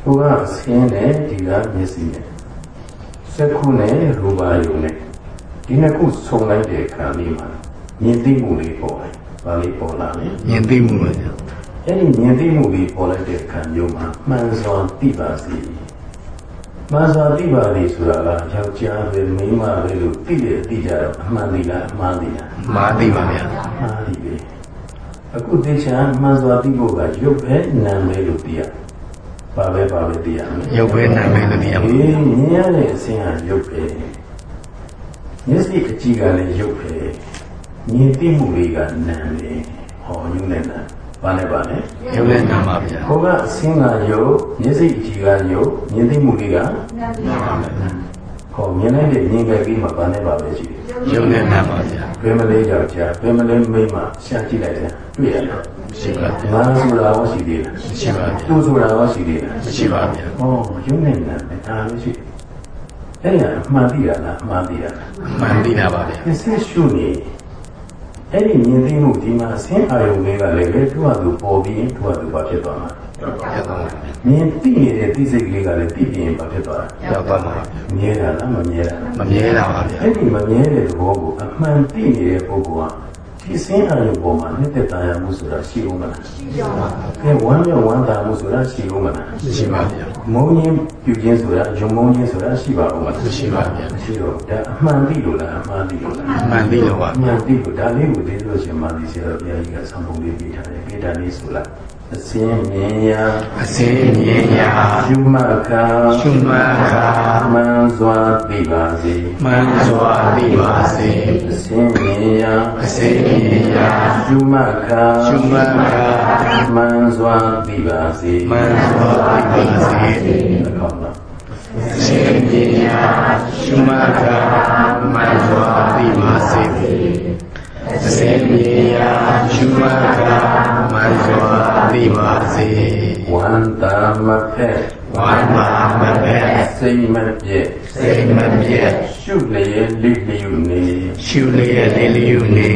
သူကအစင်းနဲ့ဒီကမျက်စိနဲ့စက္ခုနဲ့ရူပါယုံနဲ့ဒီနှစ်ခုဆုံလိုက်တဲ့အခါလေးမှာမြင်သိမှုလေးပေါ်တယ်။ ဘာလေးပေါ်လာလဲမြင်သိမှုပါဗျာ။အဲ့ဒီမြင်သိမှုလေးပေါ်လိုက်တဲ့အခါမျိုးမှာမှန်စွာသိပါစေ။မှန်စွာသိပါလေဆိုတာကယောက်ျားပဲမိန်းမပဲလို့သိတယ်သိကြတော့အမှန်ဒီလားအမှားဒီလားမာသိပါဗျာအမှားဒီပဲ။ဒအခုသေချာမှန်စွာသိဖို့ကရုပ်ပဲနာမ်ပဲလို့သိရပါပဲပါပဲသိရမယ်ရုပ်ပဲနာမည်လို့သိရမှာအေးမြင်ရတဲ့အစင်းဟာရုပ်ပဲမျက်စိအကြည့်ကလည်းရုပ်ပဲ မြင်သိမှုလေးကနာမ်ပဲဟောယုံနဲ့နာမ်ဘာလဲဘာလဲရုပ်နဲ့နာပါဗျာဟောကအစင်းကရုပ်မျက်စိအကြည့်ကရုပ်မြင်သိမှုလေးကနာပါဗျာဟောမြင်လိုက်တဲ့မြင်ကြပြီးမှဘာနဲ့ပါပဲရှိတယ်ရုပ်နဲ့နာပါဗျာဘယ်မလေးကြောက်ကြဘယ်မလေးမိမ့်မှရှာကြည့်လိုက်တယ်တွေ့ရလားရှိပါဗျာငါဆိုတာရောရှိသေးလားရှိပါဗျာသူဆိုတာရောရှိသေးလားရှိပါဗျာ။အော်ယုံနေတယ်ဒါလည်းရှိတယ်။အဲ့ဒါအမှန်သိရလားအမှန်သိရလားမှန်သိတာပါဗျာ။ဒီဆက်ရှုနေ အဲ့ဒီမြင်သိမှုဒီမှာဆင်းအာယုံလေးကလည်းပဲသူ့ဟာသူပေါ်ပြီးရင်သူ့ဟာသူဘာဖြစ်သွားမှာရောက်သွားပါဗျာ။မြင်သိနေတဲ့သိစိတ်ကလေးကလည်းသိပြီးရင်ဘာဖြစ်သွားရောက်သွားပါဗျာ။မြဲတာလားမမြဲတာလားမမြဲတာပါဗျာ။အဲ့ဒီမမြဲတဲ့သဘောကိုအမှန်သိနေတဲ့ပုဂ္ဂိုလ်ဟာ ဒီဆင်းအာယုံပေါ်မှာနှစ်သက်သာရမှုဆိုတာရှိဦးမလား။ရှိပါဘူး။အဲဝမ်းမြောက်ဝမ်းသာမှုဆိုတာရှိဦးမလား။ရှိပါဗျာမုံရင်ပြုခြင်းဆိုတာယုံမုံခြင်းဆိုတာရှိပါဦးမလားရှိပါဗျာမရှိတော့ဒါအမှန်သိလို့လားအမှန်သိလို့လားမှန်သိလို့ပါအမှန်သိလို့ဒါလေးကိုသိလို့ရှင်မှန်သိဆရာတော်ဘုရားကြီးကဆောင်းပုံလေးပြထားတယ်ပြတာလေးဆိုလား အစင်းမြင်ရာအစင်းမြင်ရာရှုမှတ်ခါရှုမှတ်ခါမှန်စွာသိပါစေမှန်စွာသိပါစေအစင်းမြင်ရာအစင်းမြင်ရာရှုမှတ်ခါရှုမှတ်ခါမှန်စွာသိပါစေမှန်စွာသိပါစေအကောင်းလားအစင်းမြင်ရာရှုမှတ်ခါမှန်စွာသိပါစေအစင်းမြင်ရာရှုမှတ်ခါ မှန်စွာသိပါစေဝန္တာမဖက်ဝမ်းမာမပဲ့စိတ်မပြည့်စိတ်မပြတ်ရှုလျက်လိလျုနေရှုလျက်လေးလျူနေ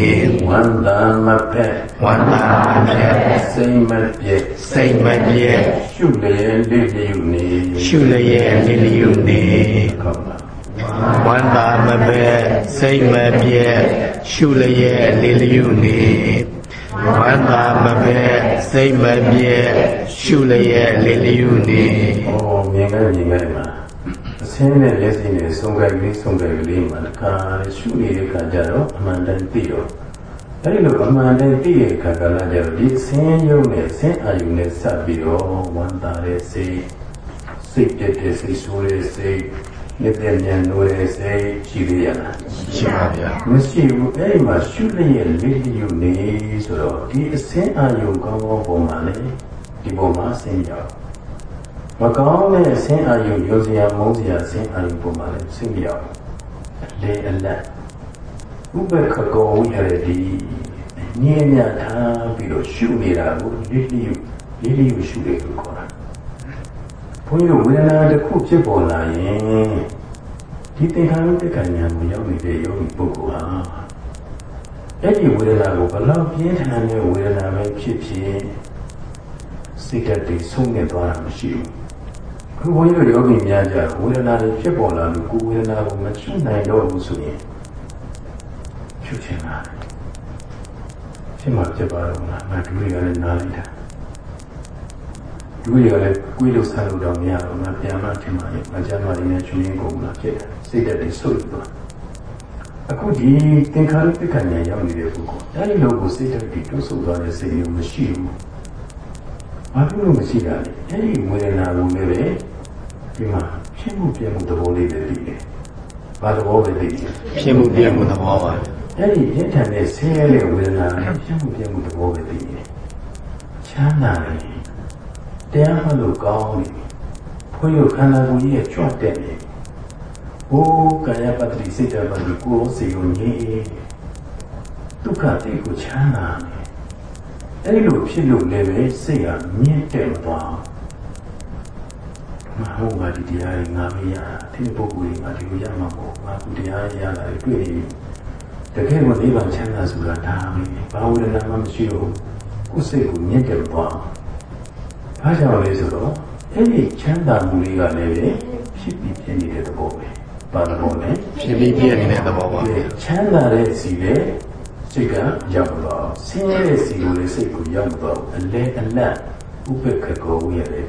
ဝန္တာမဖက်ဝမ်းမာမပဲ့စိတ်မပြည့်စိတ်မပြတ်ရှုလျက်လိလျုနေရှုလျက်လေးလျူနေခေါင်းလားဝန္တာမပဲစိတ်မပြည့်ရှုလျက်လေးလျူနေ ဝန္တာမပဲစိတ်မပြည့်ရှုလျက်လေးလျူနေဩမြင်ခဲ့မြင်ခဲ့မှာအစင်းနဲ့လက်စီနဲ့ဆုံးခဲ့ကလေးဆုံးခဲ့ကလေးမှာတခါရှုနေတဲ့ခါကျတော့အမှန်တန်သိတော့အဲဒီလိုအမှန်တန်သိတဲ့ခါကလည်းကျတော့ဒီဆင်းရုံနဲ့ဆင်းအာယုနဲ့စပ်ပြီးတော့ဝန္တာရဲ့စိတ်စိတ်ပြည့်တဲ့စိတ်ဆိုးတဲ့စိတ် နေတဲ့ဉာဏ်နိုးတဲ့စိတ်ရှိသေးရလားရှိပါဗျာမရှိဘူးအဲ့ဒီမှာရှုလျက်လေးလျုနေဆိုတော့ဒီအစင်းအာယုကောင်းကောင်းပုံမှာလေဒီပုံမှာဆင်းရောက်မကောင်းတဲ့အစင်းအာယုရောစရာမုန်းစရာအစင်းအာယုပုံမှာလည်းဆင်းရောက်အလေအလတ်ဥပ္ပခကောဝိဟရတိညဉ့်ညထားပြီးတော့ရှုနေတာကိုလေးလျုလေးလျုရှုတယ်လို့ခေါ်တာ ဘုန်းကြီးတို့ဝေဒနာတစ်ခုဖြစ်ပေါ်လာရင်ဒီသင်္ခါရုပ္ပကဉာဏ်ကိုရောက်နေတဲ့ယောဂီပုဂ္ဂိုလ်ဟာအဲ့ဒီဝေဒနာကိုဘယ်လောက်ပြင်းထန်တဲ့ဝေဒနာပဲဖြစ်ဖြစ်စိတ်ဓာတ်တွေဆုံးနေသွားတာမရှိဘူးခုဘုန်းကြီးတို့ယောဂီများကြဝေဒနာတွေဖြစ်ပေါ်လာလို့ကိုယ်ဝေဒနာကိုမချွတ်နိုင်တော့ဘူးဆိုရင်ချွတ်ချင်တာဖြစ်မှာဖြစ်ပါတော့မလားမဒူတွေကလည်းနားလိုက်တာ ဒူတွေကလည်းကိုယ်လို့ဆက်လို့တော့မရတော့ဘူးပြန်မှထင်ပါရဲ့မကြမ်းပါရင်ချွေးရင်းကုန်လာဖြစ်တယ်စိတ်ဓာတ်တွေဆုတ်သွားအခုဒီသင်္ခါရပဋ္ဌာန်ညာရောက်နေတဲ့ပုဂ္ဂိုလ်အဲဒီလိုကိုစိတ်ဓာတ်တွေတွုပ်ဆိုသွားတဲ့စိတ်မျိုးမရှိဘူး။ဘာဖြစ်လို့မရှိတာလဲ။အဲဒီဝေဒနာကိုလည်းပဲဒီမှာဖြစ်မှုပြမှုသဘောလေးပဲသိတယ်။ဘာသဘောပဲသိတယ်ဖြစ်မှုပြမှုသဘောပါ။အဲဒီပြင်းထန်တဲ့ဆင်းရဲတဲ့ဝေဒနာနဲ့ဖြစ်မှုပြမှုသဘောပဲသိတယ်။ချမ်းသာတယ်။ တရားမှလို့ကောင်းတယ်။ဘုန်းကြီးခန္ဓာကိုယ်ကြီးရဲ့ကြွတဲ့နေ။ဟိုကာယပတ္တိစိတ်တပတ္တိကိုယ်စီကိုငြိဒုက္ခတိကိုချမ်းသာတယ်အဲ့လိုဖြစ်လို့လည်းပဲစိတ်ကမြင့်တက်မသွားမဟုတ်ပါဒီတရားကြီးငါမရဒီပုဂ္ဂိုလ်ကြီးငါဒီလိုရမှာမဟုတ်ငါခုတရားရလာတယ်တွေ့နေတကယ်ကိုနိဗ္ဗာန်ချမ်းသာဆိုတာဒါပဲဘာဝေဒနာမှမရှိတော့ကိုယ်စိတ်ကိုမြင့်တက်မသွား ဘာကြောင့်လဲဆိုတော့အဲ့ဒီချမ်းသာမှုလေးကလည်းဖြစ်ပြီးဖြစ်နေတဲ့သဘောပဲဘာသဘောလဲဖြစ်ပြီးပြည့်နေတဲ့သဘောပါဗျာချမ်းသာတဲ့စီလေစိတ်ကရောက်မသွားဆင်းရဲတဲ့စီကိုလည်းစိတ်ကိုရောက်မသွားအလဲအလတ်ဥပ္ပခကောဝိရတိ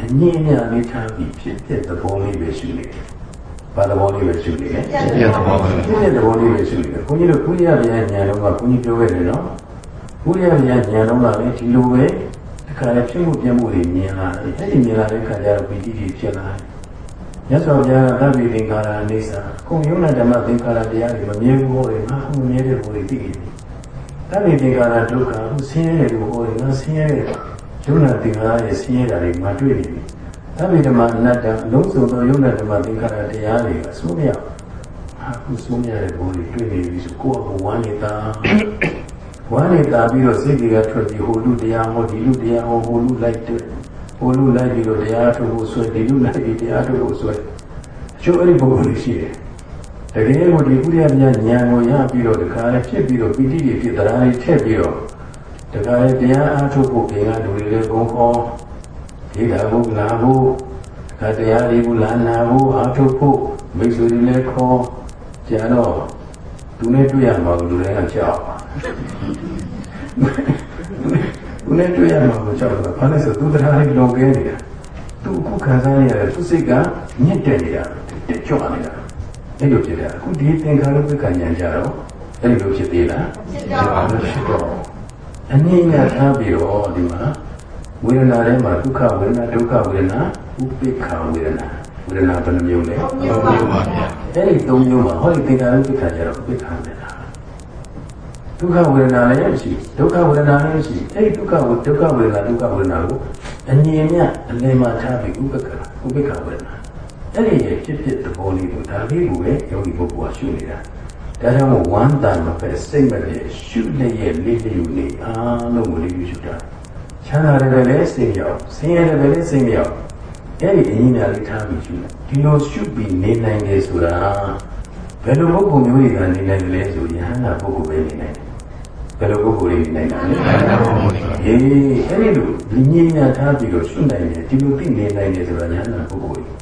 အငြင်းအမြလေးထားပြီးဖြစ်တဲ့သဘောလေးပဲရှိနေတယ်။ဘာသဘောလေးပဲရှိနေလဲပြည့်သဘောပါဗျာဖြစ်တဲ့သဘောလေးပဲရှိနေတယ်။ခွန်ကြီးတို့ခွန်ကြီးရပြန်ညာတော့ကခွန်ကြီးပြောခဲ့တယ်နော်။ဘုရားမြတ်ဉာဏ်တော့လည်းဒီလိုပဲတ ခါလေဖြစ်မှုပြမှုတွေမြင်လာတယ်အဲ့ဒီမြင်လာတဲ့ခါကျတော့ပီတိတွေဖြစ်လာတယ်မြတ်စွာဘုရားကသဗ္ဗေသင်္ခါရအိသခုံယုံနာဓမ္မသင်္ခါရတရားတွေမမြဲဘူးဟောတယ်ငါမမြဲတဲ့ဘုရားသိတယ်သဗ္ဗေသင်္ခါရဒုက္ခဟိုဆင်းရဲတယ်လို့ဟောတယ်ငါဆင်းရဲတယ်ယုံနာသင်္ခါရရဲ့ဆင်းရဲတာတွေငါတွေ့နေပြီသဗ္ဗေဓမ္မအနတ္တအလုံးစုံသောယုံနာဓမ္မသင်္ခါရတရားတွေအစိုးရအခုဆုံးရတဲ့ဘုရားတွေ့နေပြီဆိုကိုယ့်အဘဝနေတာ ဝမ်းနေတာပြီးတော့စိတ်တွေကထွက်ပြီးဟိုလူတရားဟောဒီလူတရားဟောဟိုလူလိုက်တဲ့ဟိုလူလိုက်ပြီးတော့တရားထုတ်ဖို့ဆွဲဒီလူလိုက်ပြီးတရားထုတ်ဖို့ဆွဲကျိုးအဲ့ဒီပုံစံရှိတယ်တကယ်ကိုဒီကုရိယမြတ်ဉာဏ်ကိုရပြီးတော့တခါလေဖြစ်ပြီးတော့ပီတိတွေဖြစ်တရားတွေထည့်ပြီးတော့တခါလေတရားအားထုတ်ဖို့ခင်ကလူတွေလည်းဘုံခေါ်ဒီတာဘုလာဖို့တခါတရားတွေကိုလာနာဖို့အားထုတ်ဖို့မိတ်ဆွေတွေလည်းခေါ်ကြတော့သူနဲ့တွေ့ရမှာလူတွေကကြောက် ပါသူနဲ့တွေ့ရမှာကိုကြောက်တော့ဘာလဲဆိုသူတရားလေးလောကဲနေတာသူအခုခံစားရတဲ့သူစိတ်ကညစ်တက်နေတာတက်ကြွနေတာအဲ့လိုဖြစ်တာအခုဒီသင်္ခါရုပ္ပကဉာဏ်ကြတော့အဲ့လိုဖြစ်သေးလားဖြစ်ပါဘူးဖြစ်တော့အနည်းငယ်ထားပြီးတော့ဒီမှာဝေဒနာထဲမှာဒုက္ခဝေဒနာဒုက္ခဝေဒနာဥပိ္ပခဝေဒနာဝေဒနာဘယ်နှမျိုးလဲ၃မျိုးပါဗျာအဲ့ဒီ၃မျိုးမှာဟောဒီသင်္ခါရုပ္ပကကြတော့ဥပိ္ပခဝေဒနာ ဒုက္ခဝေဒနာလည်းမရှိဒုက္ခဝေဒနာလည်းမရှိအဲ့ဒီဒုက္ခဝဒုက္ခဝေဒနာဒုက္ခဝေဒနာကိုအငြင်းမြအလယ်မှာထားပြီးဥပ္ပခဥပ္ပခဝေဒနာအဲ့ဒီရဲ့ဖြစ်ဖြစ်သဘောလေးကိုဒါလေးကိုပဲယောဂီပုဂ္ဂိုလ်ကရှုနေတာဒါကြောင့်မို့ဝမ်းတန်မပဲစိတ်မပြည့်ရှုလျက်လေးလျူနေအားလုံးကိုလေးရှုတာချမ်းသာတယ်လည်းစိတ်ရောက်ဆင်းရဲတယ်လည်းစိတ်ရောက်အဲ့ဒီအင်းများလေးထားပြီးရှုဒီလိုရှုပြီးနေနိုင်တယ်ဆိုတာဘယ်လိုပုဂ္ဂိုလ်မျိုးတွေကနေနိုင်တယ်လဲဆိုရင်ဟန္တာပုဂ္ဂိုလ်ပဲနေနိုင်တယ် ဘယ်လိုပုဂ္ဂိုလ်တွေနေနိုင်တာလဲဟန္တာပုဂ္ဂိုလ်တွေအေးအဲ့ဒီလိုဒီညင်ညာထားပြီးတော့ရှုနိုင်တယ်ဒီလိုသိနေနိုင်တယ်ဆိုတာဟန္တာပုဂ္ဂိုလ်တွေ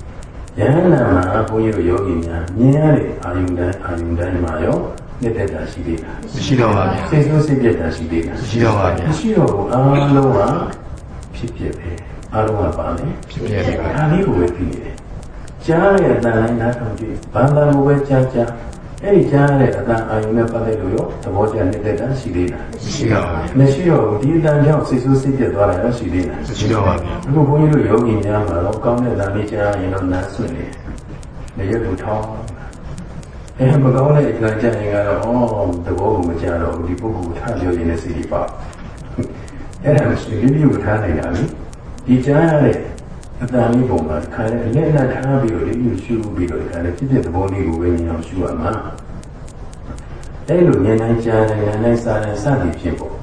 ယဟန္တာမှာဘုန်းကြီးတို့ယောဂီများမြင်ရတဲ့အာယုန်တိုင်းအာယုန်တိုင်းမှာရောနှစ်သက်တာရှိသေးလားမရှိတော့ပါဘူးစိတ်ဆိုးစိတ်ပြတ်တာရှိသေးလားမရှိတော့ပါဘူးမရှိတော့ဘူးအားလုံးကဖြစ်ဖြစ်ပဲအားလုံးကပါလေဖြစ်ဖြစ်ပဲဒါလေးကိုပဲသိနေတယ်ကြားရတဲ့အတန်တိုင်းနားထောင်ကြည့်ဘာသာကိုပဲကြားကြား အဲ့ဒီကြားရတဲ့အတန်အာယုန်နဲ့ပတ်သက်လို့ရောသဘောကျနေတဲ့တန်ရှိသေးလားမရှိတော့ပါဘူးမရှိတော့ဘူးဒီအတန်ကြောင့်စိတ်ဆိုးစိတ်ပြတ်သွားတာရောရှိသေးလားမရှိတော့ပါဘူးအခုဘုန်းကြီးတို့ယောဂီများမှာတော့ကောင်းတဲ့တန်လေးကြားရင်တော့နားဆွနေတယ်လေရုပ်ထောင်းအဲမကောင်းတဲ့အတန်ကြားရင်ကတော့ဩသဘောကိုမကြတော့ဘူးဒီပုဂ္ဂိုလ်ထားပြောနေတဲ့စိတ်တွေပါအဲ့ဒါမရှိလေးလေးကိုထားနိုင်တာလေဒီကြားရတဲ့ အတန်လေးပုံမှာခါရဲအလက်လက်ထားပြီးတော့လေးလေးရှုပြီးတော့ခါရဲဖြစ်ဖြစ်သဘောလေးကိုပဲမြင်အောင်ရှုရမှာအဲ့လိုဉာဏ်တိုင်းကြားတယ်ဉာဏ်တိုင်းစားတယ်စသည်ဖြစ်ပေါ့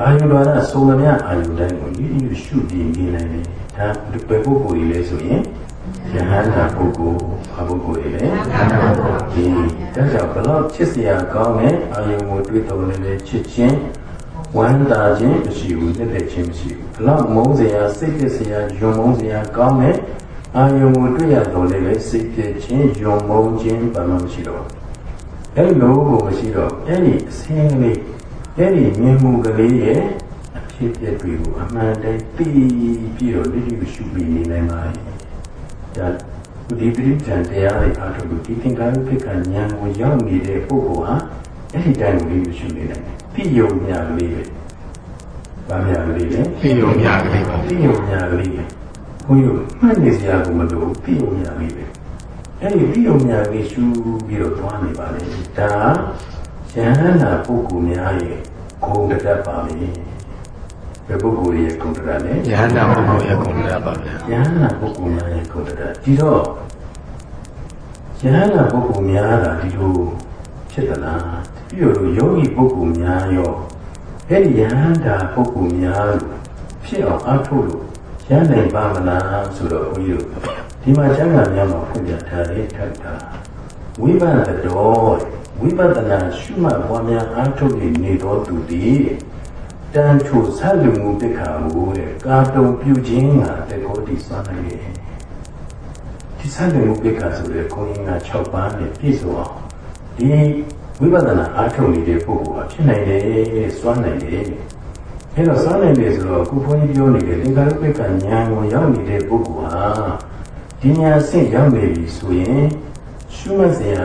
အာယုဒ္ဒရာသုံးမမြအာယုတိုင်းကိုလေးလေးရှုပြီးနေနိုင်တယ်ဒါဘယ်ပုဂ္ဂိုလ်ကြီးလဲဆိုရင်ယဟန္တာပုဂ္ဂိုလ်ဘာပုဂ္ဂိုလ်ကြီးလဲယဟန္တာပုဂ္ဂိုလ်ဒီဒါကြောင့်ဘလို့ချစ်စရာကောင်းတဲ့အာယုကိုတွေ့တော်လည်းချစ်ခြင်း ဝမ်းသာခြင်းမရှိဘူးလက်သက်ခြင်းမရှိဘူးဘလောက်မုန်းစရာစိတ်ပြစရာယုံမုန်းစရာကောင်းတဲ့အာယုံကိုတွေ့ရတော့လည်းစိတ်ပြခြင်းယုံမုန်းခြင်းဘာမှမရှိတော့အဲ့လိုကိုမရှိတော့အဲ့ဒီအစင်းလေးအဲ့ဒီမြင်မှုကလေးရဲ့အဖြစ်ပြတွေကိုအမှန်တည်းသိပြီးတော့လိလိရှုပြီးနေနိုင်ပါလေဒါဒီပရိသန်တရားတွေအားထုတ်လို့ဒီသင်္ကာရုပ္ပကဉာဏ်ကိုရောက်နေတဲ့ပုဂ္ဂိုလ်ဟာ အဲ့ဒီတိုင်းကိုလေးရှုနေနိုင်တယ်သိယုံညာကလေးပဲ။ဗာညာကလေးလေသိယုံညာကလေးပါသိယုံညာကလေးပဲ။ဘုန်းကြီးမှတ်နေစရာကိုမလိုသိယုံညာလေးပဲ။အဲ့ဒီသိယုံညာလေးရှုပြီးတော့သွားနေပါလေ။ဒါယဟန္တာပုဂ္ဂိုလ်များရဲ့ဂုဏ်တက်ပါလေ။ဘယ်ပုဂ္ဂိုလ်ရဲ့ဂုဏ်တက်လဲယဟန္တာပုဂ္ဂိုလ်ရဲ့ဂုဏ်တက်ပါဗျာ။ယဟန္တာပုဂ္ဂိုလ်များရဲ့ဂုဏ်တက်ဒီတော့ယဟန္တာပုဂ္ဂိုလ်များကဒီလိုဖြစ်သလား ပြီးတော့ယောဂီပုဂ္ဂိုလ်များရောအဲ့ဒီယဟန္တာပုဂ္ဂိုလ်များဖြစ်အောင်အားထုတ်လို့ရနိုင်ပါမလားဆိုတော့ဘုန်းကြီးတို့ဒီမှာကျမ်းဂန်များမှာဖွင့်ပြထားတဲ့ထပ်တာဝိပဿနာတော်ဝိပဿနာရှုမှတ်ပွားများအားထုတ်နေတော်သူသည်တန်ချိုဆက်လူမှုတိခါမူတဲ့ကာတုံပြုခြင်းကတေကိုတိစွမ်းနိုင်တယ်ဒီဆက်လူမှုတိခါဆိုတဲ့ကိုင်းက6ပါးနဲ့ပြည့်စုံအောင်ဒီ ဝိပဿနာအားထုတ်နေတဲ့ပုဂ္ဂိုလ်ဟာဖြစ်နိုင်တယ်စွမ်းနိုင်တယ်အဲတော့စွမ်းနိုင်တယ်ဆိုတော့ခုဘုန်းကြီးပြောနေတဲ့သင်္ကာရုပ္ပကဉာဏ်ကိုရောက်နေတဲ့ပုဂ္ဂိုလ်ဟာဒီဉာဏ်ဆင့်ရောက်နေပြီဆိုရင်ရှုမှတ်စရာ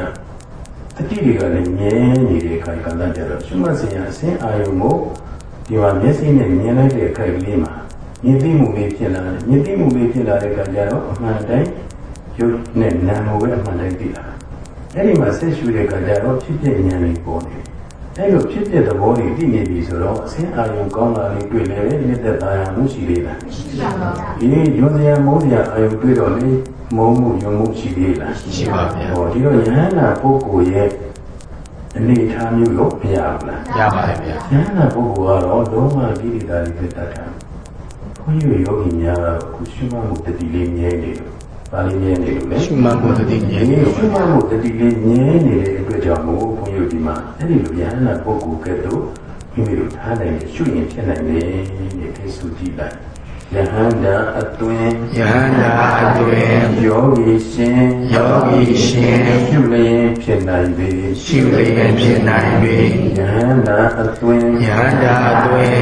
တတိတွေကလည်းမြဲနေတဲ့အခါကဏ္ဍကြတော့ရှုမှတ်စရာအစဉ်အာယုံကိုဒီမှာမျက်စိနဲ့မြင်လိုက်တဲ့အခိုက်ကလေးမှာမြင်သိမှုလေးဖြစ်လာတယ်မြင်သိမှုလေးဖြစ်လာတဲ့အခါကျတော့အမှန်တိုင်းရုပ်နဲ့နာမ်ကိုပဲအမှန်တိုင်းသိလာ အဲ့ဒီမှာဆက်ရှုတဲ့အခါကျတော့ဖြစ်ဖြစ်ဉာဏ်လေးပေါ်နေတယ်အဲ့လိုဖြစ်ဖြစ်သဘောတွေသိနေပြီဆိုတော့အစင်းအာရုံကောင်းလာလေးတွေ့လေမြစ်သက်သာယာမှုရှိသေးလားရှိပါပါဒီယွန်စရာမိုးစရာအာရုံတွေ့တော့လေမုံမှုယွန်မှုရှိသေးလားရှိပါဗျာဟောဒီတော့ယဟန္တာပုဂ္ဂိုလ်ရဲ့အနေထားမျိုးလို့မရဘူးလားရပါတယ်ဗျာယဟန္တာပုဂ္ဂိုလ်ကတော့လုံးဝကိလေသာတွေတတ်တာဘုန်းကြီးယောဂီများကခုရှုမှတ်မှုတတိလေးမြဲနေလို့ ပါဠိမြဲနေလို့လေရှုမှတ်မှုတတိမြဲနေလို့ရှုမှတ်မှုတတိလေးမြဲနေတဲ့အတွက်ကြောင့်မို့ဘုန်းကြီးဒီမှာအဲ့ဒီလိုယဟန္တာပုဂ္ဂိုလ်ကဲ့သို့မိမိတို့ထားနိုင်ရှုရင်ဖြစ်နိုင်တယ်ဒီကိစ္စကြည့်လိုက် ယဟန္တာအတွင်ယဟန္တာအတွင်ယောဂီရှင်ယောဂီရှင်ရှုလျင်ဖြစ်နိုင်ပေရှုလျင်ဖြစ်နိုင်ပေယဟန္တာအတွင်ယဟန္တာအတွင်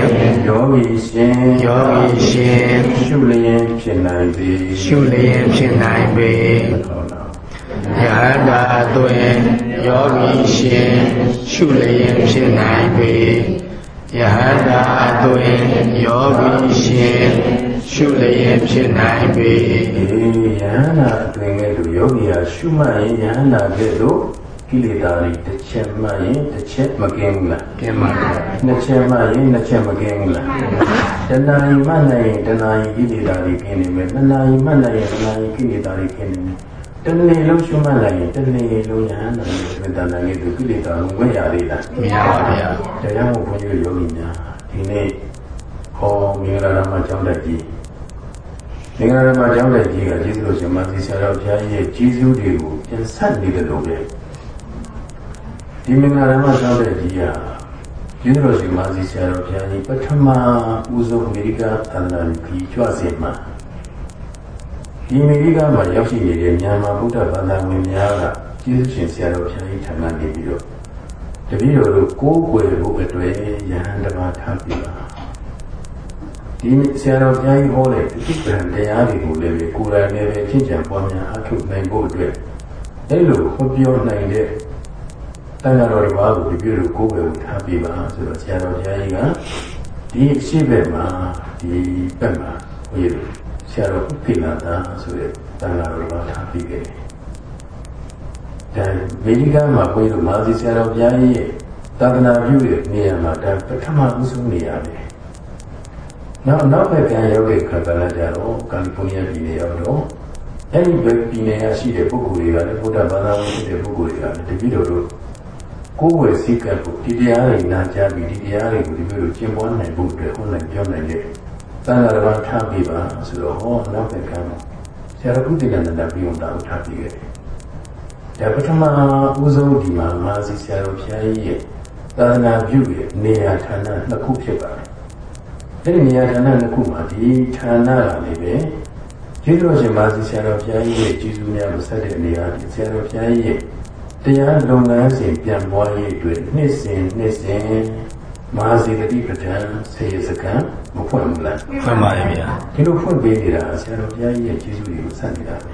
ယောဂီရှင်ယောဂီရှင်ရှုလျင်ဖြစ်နိုင်ပေရှုလျင်ဖြစ်နိုင်ပေယဟန္တာအတွင်ယောဂီရှင်ရှုလျင်ဖြစ်နိုင်ပေ ယဟန္တာအသွင်ယောဂီရှင်ရှုလျက်ဖြစ်နိုင်ပေယဟန္တာအသွင်ကဲ့သို့ယောဂီဟာရှုမှတ်ရင်ယဟန္တာကဲ့သို့ကိလေသာတွေတစ်ချက်မှတ်ရင်တစ်ချက်မကင်းဘူးလားကင်းပါပါနှစ်ချက်မှတ်ရင်နှစ်ချက်မကင်းဘူးလားတဏှာယီမှတ်နိုင်ရင်တဏှာယီကိလေသာတွေကင်းနေမယ်တဏှာယီမှတ်နိုင်ရင်တဏှာယီကိလေသာတွေကင်းနေမယ် တနေ့လုံးရှုမှတ်လိုက်ရင်တနေ့လုံးယဟန်တော်ရဲ့ဝိတ္တနာရဲ့ကိလေသာလုံးဝရသေးလားမရပါဗျာတရားမို့ဘုန်းကြီးယောဂီများဒီနေ့ဟောမင်္ဂလာရမကျောင်းတက်ကြီးမင်္ဂလာရမကျောင်းတက်ကြီးကကျေးဇူးတော်ရှင်မသီဆရာတော်ဘုရားရဲ့ကျေးဇူးတွေကိုပြန်ဆက်နေတယ်လို့ပဲဒီမင်္ဂလာရမကျောင်းတက်ကြီးကကျေးဇူးတော်ရှင်မသီဆရာတော်ဘုရားကြီးပထမဦးဆုံးအမေရိကသံဃာကြီးကြွစေမှာ ဒီအမေရိကမှာရောက်ရှိနေတဲ့မြန်မာဗုဒ္ဓဘာသာဝင်များကကျေးဇူးရှင်ဆရာတော်ဘုရားကြီးထံကနေပြီးတော့တပည့်တော်တို့ကိုးကွယ်ဖို့အတွက်ယဟန်တပါထားပြပါဒီဆရာတော်ဘုရားကြီးဟောတဲ့တိပ္ပံတရားတွေကိုလည်းကိုယ်တိုင်လည်းပဲဖြင့်ကြံပွားများအထုနိုင်ဖို့အတွက်အဲ့လိုဟောပြောနိုင်တဲ့တန်ဃာတော်တစ်ပါးကိုတပည့်တော်ကိုးကွယ်ဖို့ထားပြပါဆိုတော့ဆရာတော်ဘုရားကြီးကဒီအရှိဘက်မှာဒီဘက်မှာဟောရ ဆရာတော်ဖိလာတာဆိုတဲ့တန်ဃာတော်ကထားပြီးခဲ့တယ်။ဒါအမေရိကန်မှာကိုယ်တို့မာစီဆရာတော်ဘုရားကြီးရဲ့သာသနာပြုတဲ့နေရာမှာဒါပထမဦးဆုံးနေရာပဲ။နောက်နောက်ဘက်ကရောက်တဲ့ခါကလည်းကြတော့ကယ်လီဖိုးနီးယားပြည်နယ်ရောက်တော့အဲ့ဒီဘက်ပြည်နယ်ရရှိတဲ့ပုဂ္ဂိုလ်တွေကလည်းဘုရားဘာသာဝင်တဲ့ပုဂ္ဂိုလ်တွေကလည်းတပည့်တော်တို့ကိုယ်ဝယ်စိတ်ကပ်ဖို့ဒီတရားတွေနာကြားပြီးဒီတရားတွေကိုဒီလိုလိုကျင့်ပွားနိုင်ဖို့အတွက်ဟောနိုင်ပြောနိုင်တဲ့ သံဃာတော်ထားပြပါဆိုတော့ဟောနောက်ပဲကမ်းဆရာတော်ကုသကနန္ဒပြုံတာကိုထားပြခဲ့တယ်။ဒါပထမဦးဆုံးဒီမှာမာစီဆရာတော်ဘုရားကြီးရဲ့သာသနာပြုရဲ့နေရာဌာနနှစ်ခုဖြစ်ပါတယ်။အဲဒီနေရာဌာနနှစ်ခုမှာဒီဌာနကလည်းပဲကျေးဇူးတော်ရှင်မာစီဆရာတော်ဘုရားကြီးရဲ့ကျေးဇူးများကိုဆက်တဲ့နေရာဒီဆရာတော်ဘုရားကြီးရဲ့တရားလုပ်ငန်းစဉ်ပြန်ပွားရေးအတွက်နှစ်စဉ်နှစ်စဉ် မဟာစီတတိပဋ္ဌာန်ဆေးစကံမဖွင့်ဘူးလားဖွင့်ပါရဲ့ဗျာဒီလိုဖွင့်ပေးနေတာဆရာတော်ဘုရားကြီးရဲ့ကျေးဇူးတွေကိုဆက်နေတာပဲ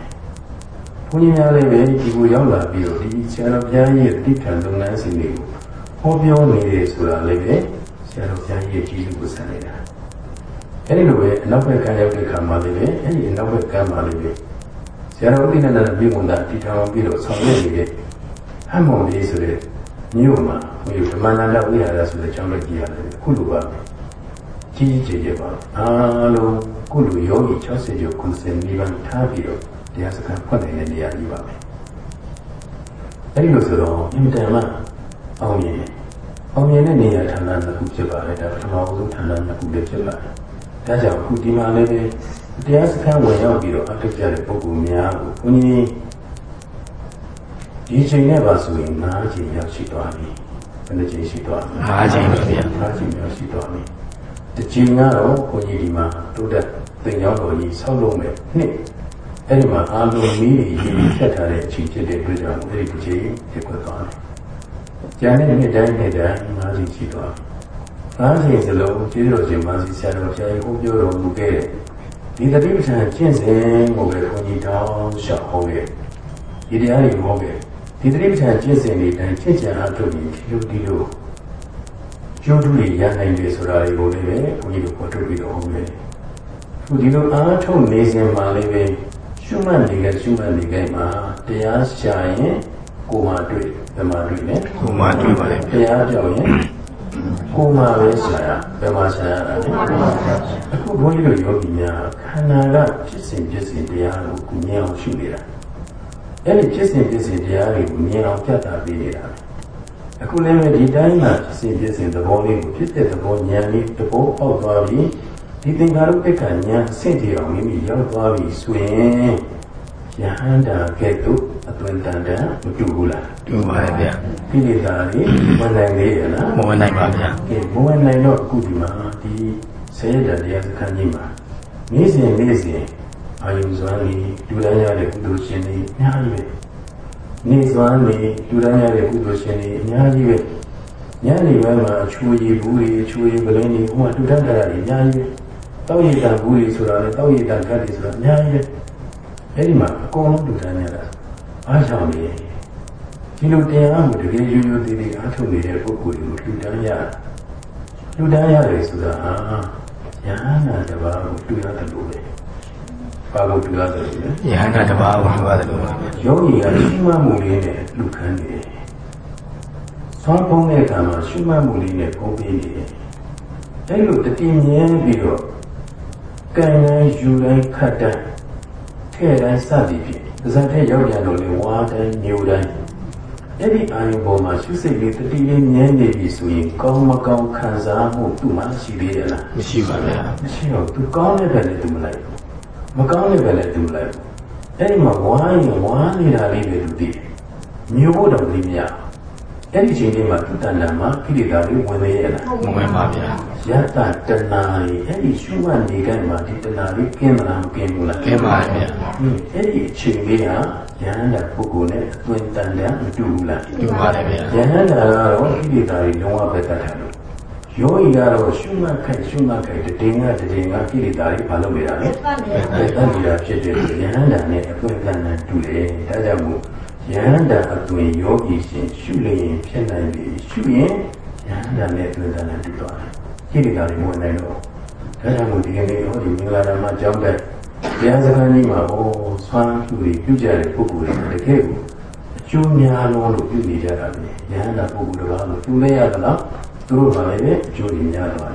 ဘုန်းကြီးများလည်းပဲဒီကိုရောက်လာပြီးတော့ဒီဆရာတော်ဘုရားကြီးရဲ့တတိပဋ္ဌာန်လုပ်ငန်းစဉ်တွေကိုဟောပြောနေတယ်ဆိုတာလည်းပဲဆရာတော်ဘုရားကြီးရဲ့ကျေးဇူးကိုဆက်နေတာအဲဒီလိုပဲအနောက်ဘက်ကရောက်တဲ့ခါမှာလည်းပဲအဲဒီအနောက်ဘက်ကမှာလည်းပဲဆရာတော်ဥဒိနန္ဒမြေဝန်တာတည်ထောင်ပြီးတော့ဆောင်ရွက်နေတဲ့ဟမ်မွန်လေးဆိုတဲ့ မြို့မှာမြို့ဓမ္မနန္ဒဝိဟာရဆိုတဲ့ကျောင်းတော်ကြီးရတယ်ခုလိုပါကြီးကြီးကျယ်ကျယ်ပါအားလုံးခုလိုယောဂီ60ကျော်90နီးပါးထားပြီးတော့တရားစခန်းဖွင့်နေတဲ့နေရာကြီးပါပဲအဲဒီလိုဆိုတော့အင်တန်မှအောင်မြင်အောင်မြင်တဲ့နေရာဌာနတစ်ခုဖြစ်ပါတယ်ဒါပထမဆုံးဌာနတစ်ခုလည်းဖြစ်ပါတယ်ဒါကြောင့်ခုဒီမှာလည်းတရားစခန်းဝင်ရောက်ပြီးတော့အထောက်ကြတဲ့ပုဂ္ဂိုလ်များကိုဘုန်းကြီး ဒီချိန်နဲ့ပါဆိုရင်၅ချိန်ရောက်ရှိသွားပြီဘယ်နှချိန်ရှိသွားလဲ၅ချိန်ပါဗျာ၅ချိန်ရောက်ရှိသွားပြီတစ်ချိန်ကတော့ဘုန်းကြီးဒီမှာတိုးတက်သင်ကြောင်းတော်ကြီးဆောက်လုပ်မယ်နှစ်အဲ့ဒီမှာအာလုံးမီးတွေရေဖြတ်ထားတဲ့အချိန်ဖြစ်တဲ့အတွက်ကြောင့်အဲ့ဒီတစ်ချိန်ဖြစ်ခွက်သွားတယ်ကျန်တဲ့နှစ်တိုင်းနှစ်တိုင်း၅ချိန်ရှိသွား၅ချိန်စလုံးကျေးဇူးတော်ရှင်မာစီဆရာတော်ဘုရားကြီးဟောပြောတော်မူခဲ့ဒီတတိပဋ္ဌာန်ကျင့်စဉ်ကိုပဲဘုန်းကြီးတောင်းလျှောက်ဟောခဲ့ဒီတရားတွေဟောခဲ့ ဒီတိပ္ပံကျင့်စဉ်တွေတိုင်းချစ်ကြံအားထုတ်ပြီးဒီလိုဒီလိုကျိုးတူတွေရနိုင်တယ်ဆိုတာတွေကိုလည်းပဲဘုန်းကြီးတို့ပေါ်ထုတ်ပြီးတော့ဟောမယ်ခုဒီလိုအားထုတ်နေစဉ်မှာလည်းပဲရှုမှတ်နေတဲ့ရှုမှတ်နေတဲ့မှာတရားရှာရင်ကိုယ်မှတွေ့ဘယ်မှာတွေ့လဲကိုမှတွေ့ပါလေတရားကြောက်ရင်ကိုယ်မှပဲရှာရဘယ်မှာရှာရတာလဲအခုဘုန်းကြီးတို့ယောဂီများခန္ဓာကဖြစ်စဉ်ဖြစ်စဉ်တရားကိုကိုမြင်အောင်ရှုနေတာ အဲ့ဒီဖြစ်စဉ်ဖြစ်စဉ်တရားတွေကိုမြင်အောင်ပြသပေးနေတာအခုလည်းပဲဒီတိုင်းမှာဖြစ်စဉ်ဖြစ်စဉ်သဘောလေးကိုဖြစ်တဲ့သဘောဉာဏ်လေးသဘောပေါက်သွားပြီဒီသင်္ခါရုပ္ပကဉာဏ်ဆင့်ကြအောင်မိမိရောက်သွားပြီဆိုရင်ယဟန္တာကဲ့သို့အသွင်တန်တန်မတူဘူးလားတွေ့ပါလေဗျာကိလေသာတွေဝင်နိုင်လေရလားမဝင်နိုင်ပါဗျာကဲမဝင်နိုင်တော့အခုဒီမှာဒီဆေးရတဲ့တရားစခန်းကြီးမှာနေ့စဉ်နေ့စဉ် အာယုဇွမ်းလေးဒူရမ်းရတဲ့ကုသိုလ်ရှင်တွေအများကြီးပဲနေ့စွမ်းလေးဒူရမ်းရတဲ့ကုသိုလ်ရှင်တွေအများကြီးပဲညနေပိုင်းမှာအချူရည်ဘူးတွေအချူရည်ပလင်းတွေဟိုမှာဒူရမ်းကြတာတွေအများကြီးပဲတောက်ရည်တန်ဘူးတွေဆိုတာလေတောက်ရည်တန်ကတ်တွေဆိုတာအများကြီးပဲအဲ့ဒီမှာအကုန်လုံးဒူရမ်းရတာအားကြောင့်လေဒီလိုတရားကိုတကယ်ရိုးရိုးသေးသေးအားထုတ်နေတဲ့ပုဂ္ဂိုလ်ကိုလူတန်းရလူတန်းရတယ်ဆိုတာဟာယဟနာတစ်ပါးကိုတွေ့ရတယ်လို့ပဲ ဘာကိုတွေ့ရတယ်လဲယဟန္တာတစ်ပါးကိုတွေ့ရတယ်လို့ပါဗျာယောဂီကရှုမှတ်မှုလေးနဲ့လူခန်းနေတယ်သွမ်းဖုံးတဲ့အခါမှာရှုမှတ်မှုလေးနဲ့ပုံပေးနေတယ်အဲ့လိုတတိမြဲပြီးတော့ကံတိုင်းယူတိုင်းခတ်တိုင်းထဲ့တိုင်းစသည်ဖြင့်ဇာတ်ထဲရောက်ပြန်တော့လေဝါတိုင်းမျိုးတိုင်းအဲ့ဒီအာယုပေါ်မှာရှုစိတ်လေးတတိလေးမြဲနေပြီဆိုရင်ကောင်းမကောင်းခံစားမှုသူ့မှာရှိသေးရဲ့လားမရှိပါဗျာမရှိတော့သူကောင်းတဲ့ဘက်လည်းသူမလိုက်ဘူး မကောင်းတဲ့ဘက်လည်းသူမလိုက်ဘူးအဲ့ဒီမှာဝါရင်ဝါနေတာလေးပဲသူသိတယ်မျိုးဖို့တော့သိမရဘူးအဲ့ဒီအချိန်လေးမှာသူတဏ္ဍာမှာကိလေသာတွေဝင်နေရလားမဝင်ပါဗျာယတ္တတဏှာကြီးအဲ့ဒီရှုမှတ်နေကြမှာဒီတဏှာလေးကင်းမလားမကင်းဘူးလားကဲပါဗျာဟင်းအဲ့ဒီအချိန်လေးဟာယဟန္တာပုဂ္ဂိုလ်နဲ့အသွင်တန်တန်မတူဘူးလားတွေ့ပါလေဗျာယဟန္တာကတော့ကိလေသာတွေလုံးဝပဲတတ်တယ်လို့ ယောဂီကတော့ရှုမှတ်ခိုက်ရှုမှတ်ခိုက်တည်ငါတည်ငါကိလေသာတွေမလုပ်နေတာလေပဲတတ်နေတာဖြစ်တဲ့ယဟန္တာနဲ့အသွင်တန်တန်တူတယ်ဒါကြောင့်မို့ယဟန္တာအသွင်ယောဂီရှင်ရှုလျင်ဖြစ်နိုင်ပြီရှုရင်ယဟန္တာနဲ့အသွင်တန်တန်တူသွားတယ်ကိလေသာတွေမဝင်နိုင်တော့ဒါကြောင့်မို့ဒီကနေ့ဟောဒီမင်္ဂလာဓမ္မကျောင်းတဲ့တရားစခန်းကြီးမှာဟောဆွမ်းသူတွေပြုကြတဲ့ပုဂ္ဂိုလ်တွေတကယ်ကိုအကျိုးများလုံးလို့ပြုနေကြတာပဲ။ယဟန္တာပုဂ္ဂိုလ်တော်လို့ပြုလဲရသလား သူတို့ကလည်းပဲအကျိုးတွေများသွား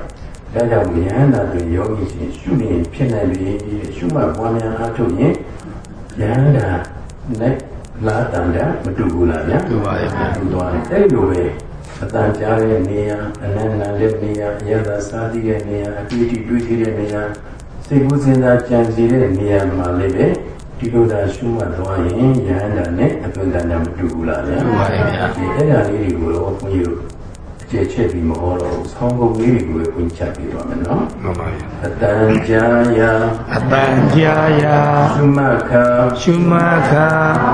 တယ်။ဒါကြောင့်ယဟန္တာတွေယောဂီရှင်ရှုနေဖြစ်နိုင်ပြီရှုမှတ်ပွားများအားထုတ်ရင်ယဟန္တာနဲ့လာတန်တာမတူဘူးလားဗျာတွေ့ပါလေဗျာတူသွားတယ်။အဲ့လိုပဲအတန်ကြားတဲ့နေရာအနန္တတဲ့နေရာအယသာစားသီးတဲ့နေရာအတွေ့အထိတွေ့ရှိတဲ့နေရာစိတ်ကူးစဉ်းစားကြံစည်တဲ့နေရာမှာလည်းပဲဒီလိုသာရှုမှတ်သွားရင်ယဟန္တာနဲ့အသွင်တန်တာမတူဘူးလားဗျာတွေ့ပါလေဗျာဒီအဲ့ဒါလေးတွေကိုတော့ဘုန်းကြီးတို့အ ကျေချက်ပြီးမဟောတော့ဘူးဆောင်းကုန်လေးတွေကိုပဲဘုန်းကြီးချက်ပြီးတော့မယ်နော်မှန်ပါဗျာအတန်ကြာယာအတန်ကြာရာရှုမှတ်ခါရှုမခာ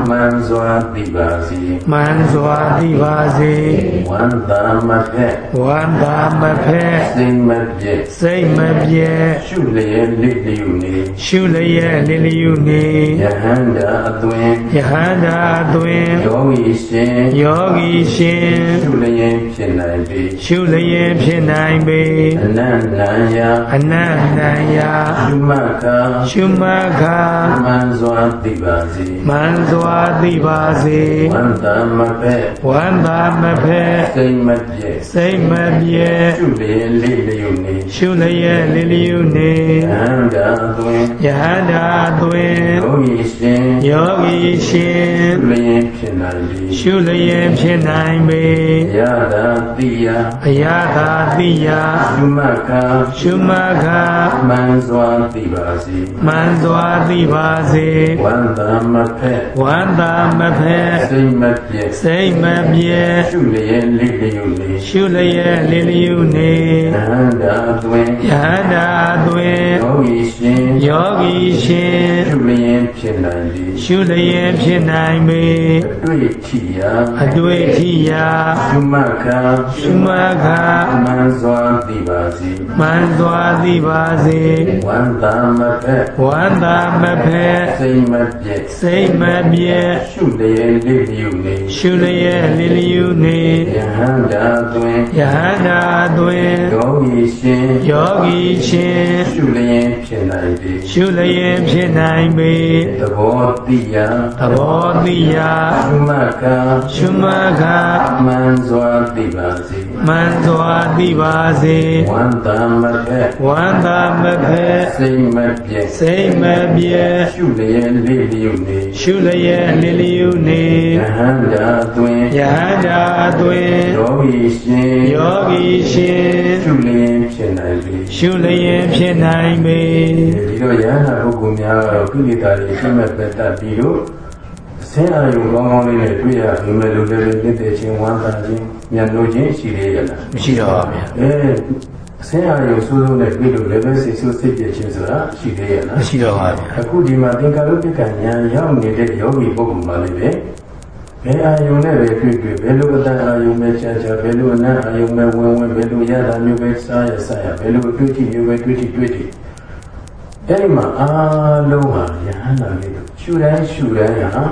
မှန်စွာသိပါစီမှန်စွာသိပါစေဝန္တာမဖက်ဝန္တာမဖက်စိတ်မပြည့်စိတ်မပြဲရှုလျက်လိလျုနေရှုလျက်လင်းလျုနေယဟန္တာအသွင်ယဟန္တာသွင်ယောဂီရှင်ယောဂီရှင်ရှုလျက်ဖြစ်နိုင်ပြီရှုလျက်ဖြစ်နိုင်ပေအနန္တန်ယအနန္တန်ယာရှုမှတ်ခါရှုမခာမှန်စွာသိပါစီမှန်စွာသိပါစေဝန္တာမဖက်ဝန္တာမဖက်စိတ်မပြည့်စိတ်မပြဲရှုလျက်လိလျုနေရှုလျက်လင်းလျုနေယဟန္တာအသွင်ယဟန္တာသွင်ယောဂီရှင်ယောဂီရှင်ရှုလျက်ဖြစ် နိုင်ပြီရှုလျက်ဖြစ်နိုင်ပေယတာတိယအယသာတိယရှုမှတ်ခါရှုမခာမှန်စွာသိပါစီမှန်စွာသိပါစေဝန္တာမဖက်ဝန္တာမဖက်စိတ်မပြည့်စိတ်မပြဲရှုလျက်လိလျုနေရှုလျက်လင်းလျုနေယဟန္တာအသွင်ယဟန္တာသွင်ယောဂီရှင်ယောဂဂီရှင်ရှုလျင်ဖြစ်နိုင်သည်ရှုလျင်ဖြစ်နိုင်ပေအတွေ့ထီယာအတွေ့အထိရာရှုမှတ်ခါရှုမှတ်ခါမှန်စွာသိပါစေမှန်စွာသိပါစေဝန္တာမဖက်ဝန္တာမဖက်စိတ်မပြည့်စိတ်မပြည့်ရှုလျင်လေးလျုနေရှုလျက်လင်းလျူနေယဟန္တာသွင်ယဟန္တာသွင်ယောဂီရှင်ယောဂီရှင်ရှုလျင်ဖြစ်နိုင်သည်ရှုလျက်ဖြစ်နိုင်ပေသဘောတိယသဘောတိယရှုမှတ်ခါရှုမှတ်ခါမှန်စွာသိပါစေမှန်စွာသိပါစေဝန္တာမဖက်ဝန္တာမဖက်စိတ်မပြည့်စိတ်မပြည့်ရှုလျင်လေးလျုနေရှုလျက်လင်းလျူနေယဟန္တာသွင်ယဟန္တာသွင်ယောဂီရှင်ယောဂီရှင်ရှုလျင်ဖြစ်နိုင်သည်ရှုလျက်ဖြစ်နိုင်ပေဒီတော့ယဟန္တာပုဂ္ဂိုလ်များကတော့ကိလေသာတွေပြတ်မဲ့ပတ်တတ်ပြီးတော့အစ င်းအာယုံကောင်းကောင်းလေးနဲ့တွေ့ရပြီမဲ့လို့လည်းမြင့်တဲ့ချင်းဝမ်းသာခြင်းဉာဏ်လို့ခြင်းရှိသေးရလားမရှိတော့ပါဗျာအဲအစင်းအာယုံဆိုးဆိုးနဲ့တွေ့လို့လည်းပဲစိတ်ဆိုးစိတ်ပြည့်ခြင်းဆိုတာရှိသေးရလားမရှိတော့ပါဗျာအခုဒီမှာသင်္ကာရုပ္ပကဉာဏ်ရောက်နေတဲ့ယောဂီပုဂ္ဂိုလ်မှလည်းပဲဘယ်အာယုံနဲ့ပဲတွေ့တွေ့ဘယ်လိုအတန်အာယုံပဲချာချာဘယ်လိုအနတ်အာယုံပဲဝင်ဝင်ဘယ်လိုရတာမျိုးပဲစားရစားရဘယ်လိုအတွေ့အထိမျိုးပဲတွေ့ထိတွေ့ထိအဲ့ဒီမှာအားလုံးဟာယဟန္တာလေးတို့ရှူတိုင်းရှူတိုင်းဟာ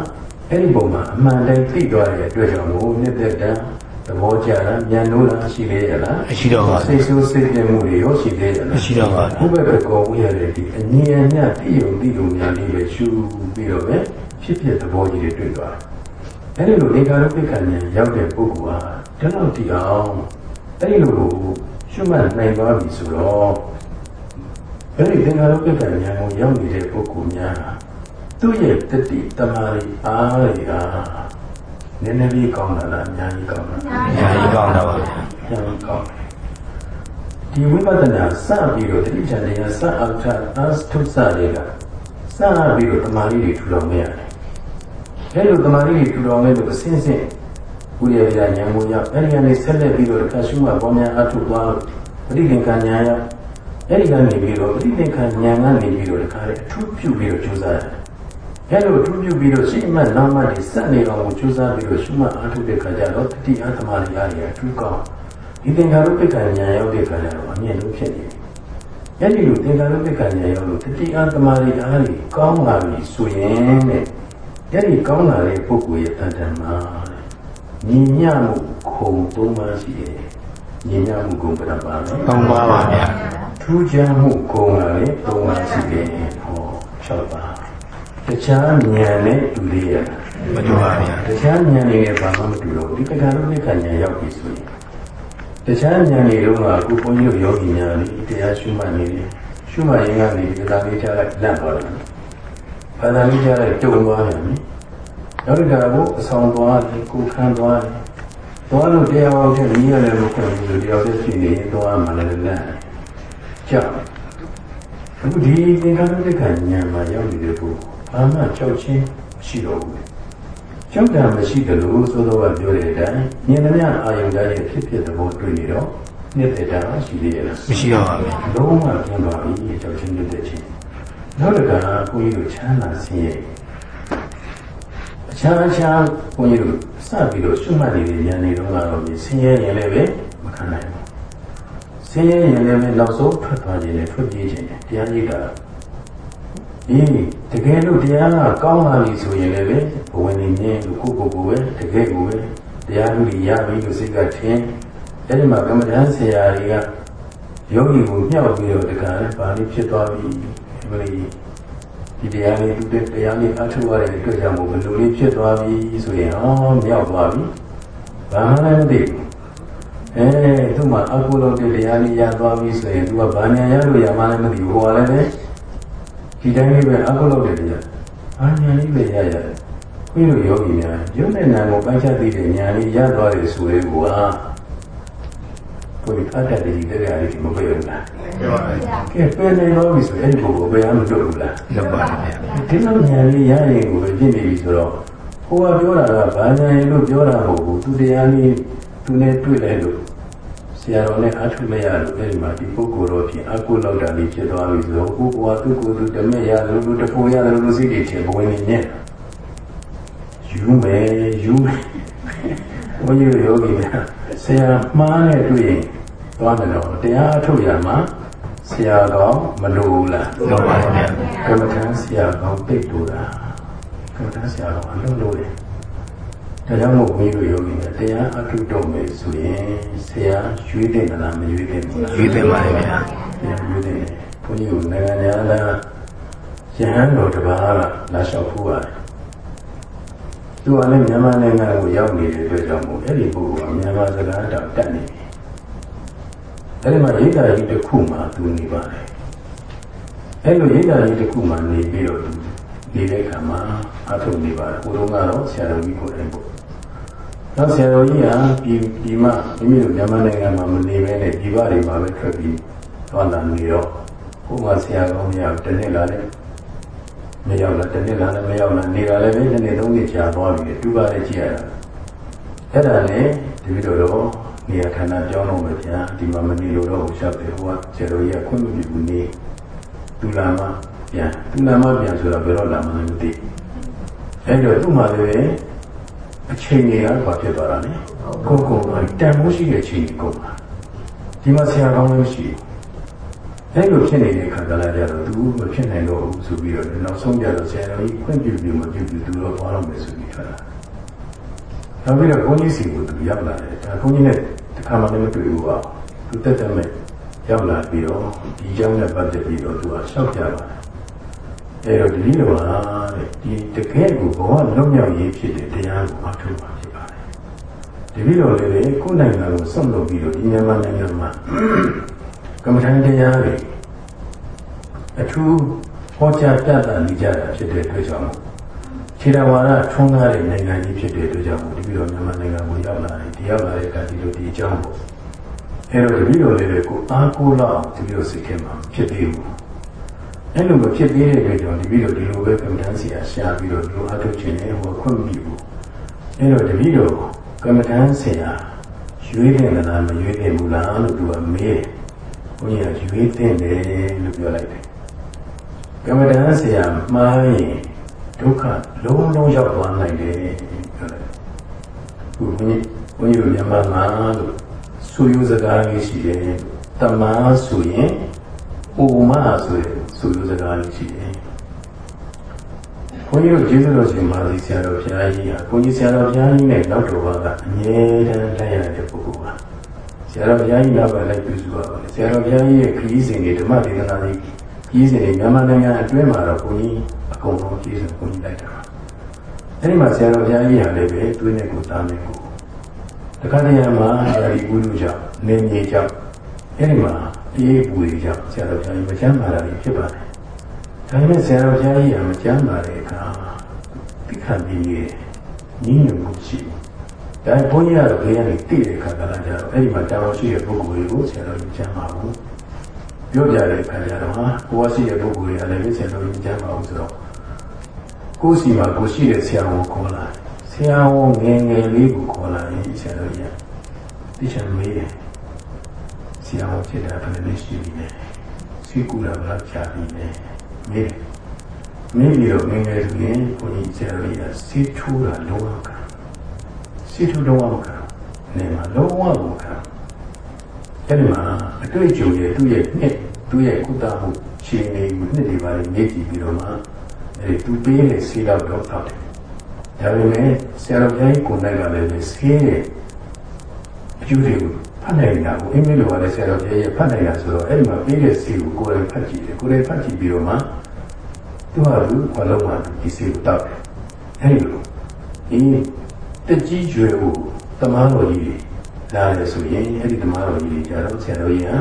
အဲ့ဒီပုံမှာအမှန်တိုင်းသိသွားတဲ့အတွက်ကြောင့်မို့နှစ်သက်တမ်းသဘောကျတာဉာဏ်လို့လားရှိသေးရလားမရှိတော့ပါစိတ်ဆိုးစိတ်ပြမှုတွေရောရှိသေးရလားမရှိတော့ပါဘူးဘုဘကကောဝိရတဲ့ဒီအငြင်းအမြတ်သိုံသိုံများလေးပဲရှုပြီးတော့ပဲဖြစ်ဖြစ်သဘောကြီးတွေတွေ့သွားတယ်။အဲဒီလိုဧကာရုပ္ပကဉာဏ်ရောက်တဲ့ပုဂ္ဂိုလ်ဟာတလောက်တည်အောင်အဲဒီလိုရှုမှတ်နိုင်သွားပြီဆိုတော့အဲဒီဧကာရုပ္ပကဉာဏ်ကိုရောက်နေတဲ့ပုဂ္ဂိုလ်များဟာ သူ့ရဲ့တတိတမာရီအားတွေကနည်းနည်းလေးကောင်းလာလားအများကြီးကောင်းလားအများကြီးကောင်းတော့ပါဗျာအများကြီးကောင်းတယ်ဒီဝိပဿနာစပြီးတော့တတိယတရားစအထသတ်ထုစတွေကစပြီးတော့တမာရီတွေထူထောင်နေရတယ်။အဲလိုတမာရီတွေထူထောင်နေလို့အစင်းစင်းဝိရိယဉာဏ်မူရောက်အဲဒီကနေဆက်လက်ပြီးတော့တစ်ခါရှုမှတ်ပေါ်များအထုသွားလို့ပဋိသင်္ခါဉာဏ်ရောက်အဲဒီကနေပြီးတော့ပဋိသင်္ခါဉာဏ်ကနေပြီးတော့တစ်ခါလေအထူးပြုပြီးတော့ကြိုးစားရတယ်။ အဲလိုအထူးပြုပြီးတော့ရှိမှတ်နောက်မှဒီစက်နေအောင်ကိုကြိုးစားပြီးတော့ရှုမှတ်အထုတဲ့ခါကျတော့တတိအတမာရီအားတွေအထူးကောင်းဒီသင်္ခါရုပ္ပကဉာဏ်ရောက်တဲ့ခါကျတော့အမြင်လို့ဖြစ်နေတယ်။အဲ့ဒီလိုသင်္ခါရုပ္ပကဉာဏ်ရောက်လို့တတိယသမารီအားကြီးကောင်းလာပြီဆိုရင်တဲ့အဲ့ဒီကောင်းလာတဲ့ပုဂ္ဂိုလ်ရဲ့တဏ္ဍာမှာညီညမှုခုံသုံးပါးရှိတယ်။ညီညမှုခုံပြပါမယ်ကောင်းပါပါဗျာ။ထူးခြားမှုခုံလာတဲ့သုံးပါးရှိတယ်။ဟော၆ပါး။ တခြားဉာဏ်နဲ့တူသေးရလားမတူပါဗျာတခြားဉာဏ်တွေနဲ့ဘာမှမတူတော့ဘူးဒီတက္ကရာနိကဉာဏ်ရောက်ပြီဆိုရင်တခြားဉာဏ်တွေတော့ကအခုဘုန်းကြီးတို့ယောဂီများလေးတရားရှုမှတ်နေတယ်ရှုမှတ်ရင်ကနေဒီသာလေးချလိုက်လန့်သွားတယ်ဘာသာလေးချလိုက်တုံသွားတယ်နိနောက်တစ်ခါဘုအဆောင်သွားတယ်ကိုခန်းသွားတယ်သွားလို့တရားဟောတဲ့နီးရတယ်လို့ပြောပြီးလို့တရားသက်ရှိနေရင်သွားမှလည်းလန့်ကြောက်အခုဒီသင်္ခါရတက္ကဉာဏ်မှာရောက်နေတဲ့ပုဂ္ဂိုလ် ဘာမှကြောက်ချင်းမရှိတော့ဘူးကျောင်းတာမရှိတယ်လို့ဆိုတော့ပြောတဲ့အတိုင်းမြင်သမျှအာယုန်တိုင်းရဲ့ဖြစ်ဖြစ်သဘောတွေ့နေတော့နှစ်သက်တာရှိသေးရဲ့လားမရှိတော့ပါဗျာလုံးဝကျင်းသွားပြီကြောက်ချင်းနှစ်သက်ချင်းနောက်တစ်ခါဘုန်းကြီးတို့ချမ်းသာဆင်းရဲအခြားအခြားဘုန်းကြီးတို့စပြီးတော့ရှုမှတ်နေတဲ့ဉာဏ်တွေတော့ကတော့ဒီဆင်းရဲရင်လည်းပဲမခံနိုင်ဘူးဆင်းရဲရင်လည်းပဲနောက်ဆုံးထွက်သွားခြင်းနဲ့ထွက်ပြေးခြင်းနဲ့တရားကြီးက အေးတကယ်လို့တရားကကောင်းလာပြီဆိုရင်လည်းပဲဘဝင်နေမြင်လို့ကိုယ့်ကိုယ်ကိုယ်ပဲတကယ်ကိုယ်ပဲတရားလူကြီးရပြီလို့စိတ်ကထင်အဲ့ဒီမှာကမ္မဋ္ဌာန်းဆရာတွေကယောဂီကိုမြှောက်ပြီးတော့တခါလဲပါဠိဖြစ်သွားပြီအမလီဒီတရားလေးသူတဲ့တရားလေးအထုရတဲ့အတွက်ကြောင့်မို့ဘယ်လိုလေးဖြစ်သွားပြီဆိုရင်ဟောမြောက်သွားပြီဘာမှလည်းမသိဘူးအဲသူ့မှာအကုလို့တဲ့တရားလေးရသွားပြီဆိုရင်သူကဘာညာရလို့ရမှလည်းမသိဘူးဟောလည်းပဲ ဒီတိုင်းလေးပဲအကုလို့တယ်တရားအာညာလေးပဲရရတယ်ခွင့်လို့ယောဂီများရုပ်နဲ့နာမ်ကိုပိုင်းခြားသိတဲ့ဉာဏ်လေးရသွားတယ်ဆိုရဲကွာကိုယ်အတ္တတည်းတရားလေးမပြေဘူးလားပြောပါဗျာကဲပြန်နေတော့ပြီဆိုအဲ့ဒီပုဂ္ဂိုလ်ဘယ်မှမတွေ့ဘူးလားလောက်ပါဗျာဒီလိုဉာဏ်လေးရရင်ကိုပဲဖြစ်နေပြီဆိုတော့ဟိုကပြောတာကဘာဉာဏ်လို့ပြောတာမဟုတ်ဘူးသူတရားလေးသူနဲ့တွေ့လိုက်လို့စိ ရာတော်နဲ့အထုမရလို့အဲ့ဒီမှာဒီပုဂ္ဂိုလ်တော်ဖြင့်အကုလောက်တာလေးဖြစ်သွားပြီဆိုတော့ကိုယ်ကသူ့ကိုယ်သူတမဲ့ရတယ်လို့တဖို့ရတယ်လို့စိတ်တွေထင်ဘဝင်နေညက်ယူမယ်ယူမယ်ဘုန်းကြီးယောဂီများဆရာမှားနဲ့တွေ့ရင်သွားတယ်တော့တရားအထုတ်ရမှာဆရာကောင်းမလိုဘူးလားလိုပါဗျာကမ္မထမ်းဆရာကောင်းပိတ်လို့လားကမ္မထမ်းဆရာကောင်းအလုံးလို့တယ် ဒါကြောင့်မို့ဘုန်းကြီးတို့ယောဂီများတရားအထုတ်တော့မယ်ဆိုရင်ဆရာရွေးတယ်လားမရွေးတယ်ဘူးလားရွေးတယ်ပါဗျာတရားရွေးတယ်ဘုန်းကြီးကနိုင်ငံသားလားယဟန်တော်တစ်ပါးကလာလျှောက်ဖူးရတယ်သူကလည်းမြန်မာနိုင်ငံကိုရောက်နေတဲ့အတွက်ကြောင့်မို့အဲ့ဒီပုဂ္ဂိုလ်ကမြန်မာစကားတောင်တတ်နေပြီအဲ့ဒီမှာရိတ်တာကြီးတစ်ခုမှသူနေပါတယ်အဲ့လိုရိတ်တာကြီးတစ်ခုမှနေပြီးတော့သူနေတဲ့အခါမှာအထုံနေပါတယ်ဟိုတုန်းကတော့ဆရာတော်ကြီးကိုယ်တိုင်ပေါ့ နောက်ဆရာတော်ကြီးဟာဒီဒီမှာမိမိတို့မြန်မာနိုင်ငံမှာမနေဘဲနဲ့ဒီဘတွေမှာပဲထွက်ပြီးသွားလာနေတော့ဟိုမှာဆရာကောင်းများတနေ့လာတယ်မရောက်လာတနေ့လာလည်းမရောက်လာနေတာလည်းပဲတစ်နေ့သုံးနေ့ကြာသွားပြီတူပါလေကြည့်ရတာအဲ့ဒါနဲ့ဒီလိုတော့နေရာဌာနပြောင်းလို့မပြန်ဒီမှာမနေလို့တော့ရှောက်တယ်ဟိုကဆရာတော်ကြီးကခွင့်မပြုဘူးနေတူလာမှပြန်တူလာမှပြန်ဆိုတော့ဘယ်တော့လာမှလည်းမသိအဲ့တော့သူ့မှာလည်း အချိန်ကြီးရပါဖြစ်သွားတာလေကိုကိုကတန်ဖိုးရှိတဲ့အချိန်ကိုဒီမှာဆရာကောင်းလို့ရှိအဲ့လိုဖြစ်နေတဲ့ခန္ဓာလာကြတော့သူမဖြစ်နိုင်တော့ဘူးဆိုပြီးတော့နောက်ဆုံးကြတော့ဆရာတော်ကြီးခွင့်ပြုပြီးမပြုဘူးသူတော့ဘာလို့မဆိုပြီးထားတာနောက်ပြီးတော့ဘုန်းကြီးစီကိုသူရောက်လာတယ်ဒါဘုန်းကြီးနဲ့တခါမှလည်းမတွေ့ဘူးကသူတက်တက်မဲ့ရောက်လာပြီးတော့ဒီကြောင့်လည်းပတ်သက်ပြီးတော့သူကရှောက်ကြပါတယ် အဲ့တော့ဒီလိုပါတဲ့ဒီတကယ်ကိုဘဝလုံးမြောက်ရေးဖြစ်တဲ့တရားကိုအထုပါဖြစ်ပါတယ်ဒီလိုလေလေကိုယ်နိုင်ငံကိုဆွန့်လွတ်ပြီးတော့ဒီမြန်မာနိုင်ငံမှာကမ္မထန်တရားတွေအထူးဟောကြားပြသနေကြတာဖြစ်တဲ့အတွက်ကြောင့်ခြေတော်ဝါဒထွန်းကားတဲ့နိုင်ငံကြီးဖြစ်တဲ့အတွက်ကြောင့်ဒီလိုမြန်မာနိုင်ငံကိုရောက်လာတယ်ဒီရောက်လာတဲ့အခါဒီလိုဒီအကြောင်းပေါ့အဲ့တော့ဒီလိုလေးတွေကိုအားကိုးလောက်ဒီလိုစိတ်ထဲမှာဖြစ်သေးဘူး အဲ့လိုမဖြစ်သေးတဲ့အတွက်ကြောင့်ဒီလိုဒီလိုပဲကမ္မထန်စီယာရှာပြီးတော့ဒီလိုအထုတ်ခြင်းနဲ့ဟောခွင့်ပြုဘူးအဲ့တော့ဒီလိုကမ္မထန်စီယာရွေးတယ်လားမရွေးတယ်ဘူးလားလို့သူကမေးတယ်ဘုန်းကြီးကရွေးတဲ့တယ်လို့ပြောလိုက်တယ်ကမ္မထန်စီယာမှားရင်ဒုက္ခလုံးလုံးရောက်သွားနိုင်တယ်ပြောလိုက်ဘုန်းကြီးဘုန်းကြီးတို့မြန်မာမှာလို့ဆိုယူစကားလေးရှိတယ်တမန်ဆိုရင် ဥမဆိုရင်ဆိုယူစကားလေးရှိတယ်ဘုန်းကြီးတို့ကျေးဇူးတော်ရှင်မာသီဆရာတော်ဘုရားကြီးဟာဘုန်းကြီးဆရာတော်ဘုရားကြီးနဲ့နောက်တော်ကအမြဲတမ်းလိုက်ရတဲ့ပုဂ္ဂိုလ်ပါဆရာတော်ဘုရားကြီးနောက်ကလိုက်ပြုစုပါပါဆရာတော်ဘုရားကြီးရဲ့ခရီးစဉ်တွေဓမ္မဒေသနာတွေခရီးစဉ်တွေမြန်မာနိုင်ငံအတွင်းမှာတော့ဘုန်းကြီးအကုန်လုံးခရီးစဉ်ဘုန်းကြီးလိုက်တာပါအဲဒီမှာဆရာတော်ဘုရားကြီးဟာလည်းပဲတွင်းနဲ့ကိုသားနဲ့ကိုတခါတည်းမှာယာဒီဥဒုကြောင့်နေမြေကြောင့်အဲဒီမှာ အေးပူတွေကြောင့်ဆရာတော်ဘုရားကြီးမချမ်းသာတာဖြစ်ပါတယ်ဒါပေမဲ့ဆရာတော်ဘုရားကြီးကမချမ်းသာတဲ့အခါသိခံပြီးညီညွတ်မှုရှိဒါဘုန်းကြီးကတော့ဘေးကနေတည်တဲ့အခါကလည်းကြတော့အဲ့ဒီမှာတာဝန်ရှိတဲ့ပုဂ္ဂိုလ်တွေကိုဆရာတော်ကြီးချမ်းသာဘူးပြောကြတဲ့အခါကျတော့ဟာကိုယ်ရှိတဲ့ပုဂ္ဂိုလ်တွေကလည်းဆရာတော်ကြီးချမ်းသာဘူးဆိုတော့ကိုယ်စီမှာကိုရှိတဲ့ဆရာဝန်ခေါ်လာဆရာဝန်ငယ်ငယ်လေးကိုခေါ်လာရင်ဆရာတော်ကြီးကတိကျမေးတယ် ဆရာဝန်ဖြစ်တာဘယ်လိုရှိပြီလဲစီကူလာဘာချာပြီလဲမေးမိမိတို့ငယ်ငယ်ဆိုရင်ဘုန်းကြီးဆရာတော်ကြီးကစီထူတာလုံးဝကစီထူလုံးဝမကနေမှာလုံးဝမကအဲ့ဒီမှာအတွေ့အကြုံရဲ့သူ့ရဲ့နှစ်သူ့ရဲ့ကုသမှုရှင်နေမှုနှစ်တွေပါလေမြည်ကြည့်ပြီးတော့မှအဲ့ဒီသူပေးတဲ့စီတော့တော့တောက်တယ်ဒါပေမဲ့ဆရာတော်ကြီးကိုယ်တိုင်ကလည်းဆေးရဲ့အကျိုးတွေကို ဖတ်နိုင်တာကိုအင်းမလို့ကလည်းဆရာတော်ကြီးရဲ့ဖတ်နိုင်တာဆိုတော့အဲ့ဒီမှာပေးတဲ့စီကိုကိုယ်တိုင်ဖတ်ကြည့်တယ်ကိုယ်တိုင်ဖတ်ကြည့်ပြီးတော့မှသူကလူဘလုံးမှာဒီစီကိုတောက်တယ်အဲ့ဒီလိုဒီတကြီးကျွယ်ကိုတမားတော်ကြီးလာရဆိုရင်အဲ့ဒီတမားတော်ကြီးကြတော့ဆရာတော်ကြီးက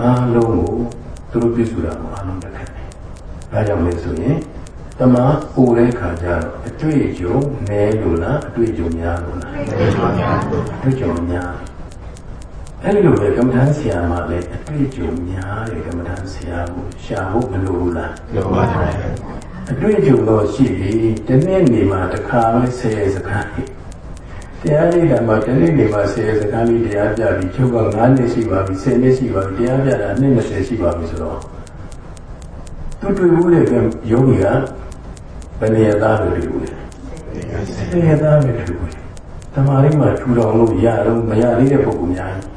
အားလုံးကိုသူတို့ပြည့်စုံတာကိုအားလုံးတက်ခံတယ်ဒါကြောင့်လဲဆိုရင်တမန်ပူတဲ့ခါကျတော့အတွေ့အကြုံနည်းလို့လားအတွေ့အကြုံများလို့လားအတွေ့အကြုံများအတွေ့အကြုံများ အဲ့ဒီလိုပဲကမ္မထမ်းဆရာမှလည်းအတွေ့အကြုံများတဲ့ကမ္မထမ်းဆရာကိုရှာဖို့မလိုဘူးလားလိုပါတယ်အတွေ့အကြုံတော့ရှိပြီတနေ့နေမှာတစ်ခါပဲဆယ်ရစကားတတရားလေးကမှတနေ့နေမှာဆယ်စကားလေးတရားပြပြီးချုပ်က9နှစ်ရှိပါပြီ10နှစ်ရှိပါပြီတရားပြတာနှစ်20ရှိပါပြီဆိုတော့သူတွေ့ဘူးတဲ့ယောဂီကဘယ်နေရာသားလို့တွေ့ဘူးလဲဆယ်ရသားပဲတွေ့ဘူးတမာရီမှာထူတော်လို့ရတော့မရသေးတဲ့ပုဂ္ဂိုလ်များ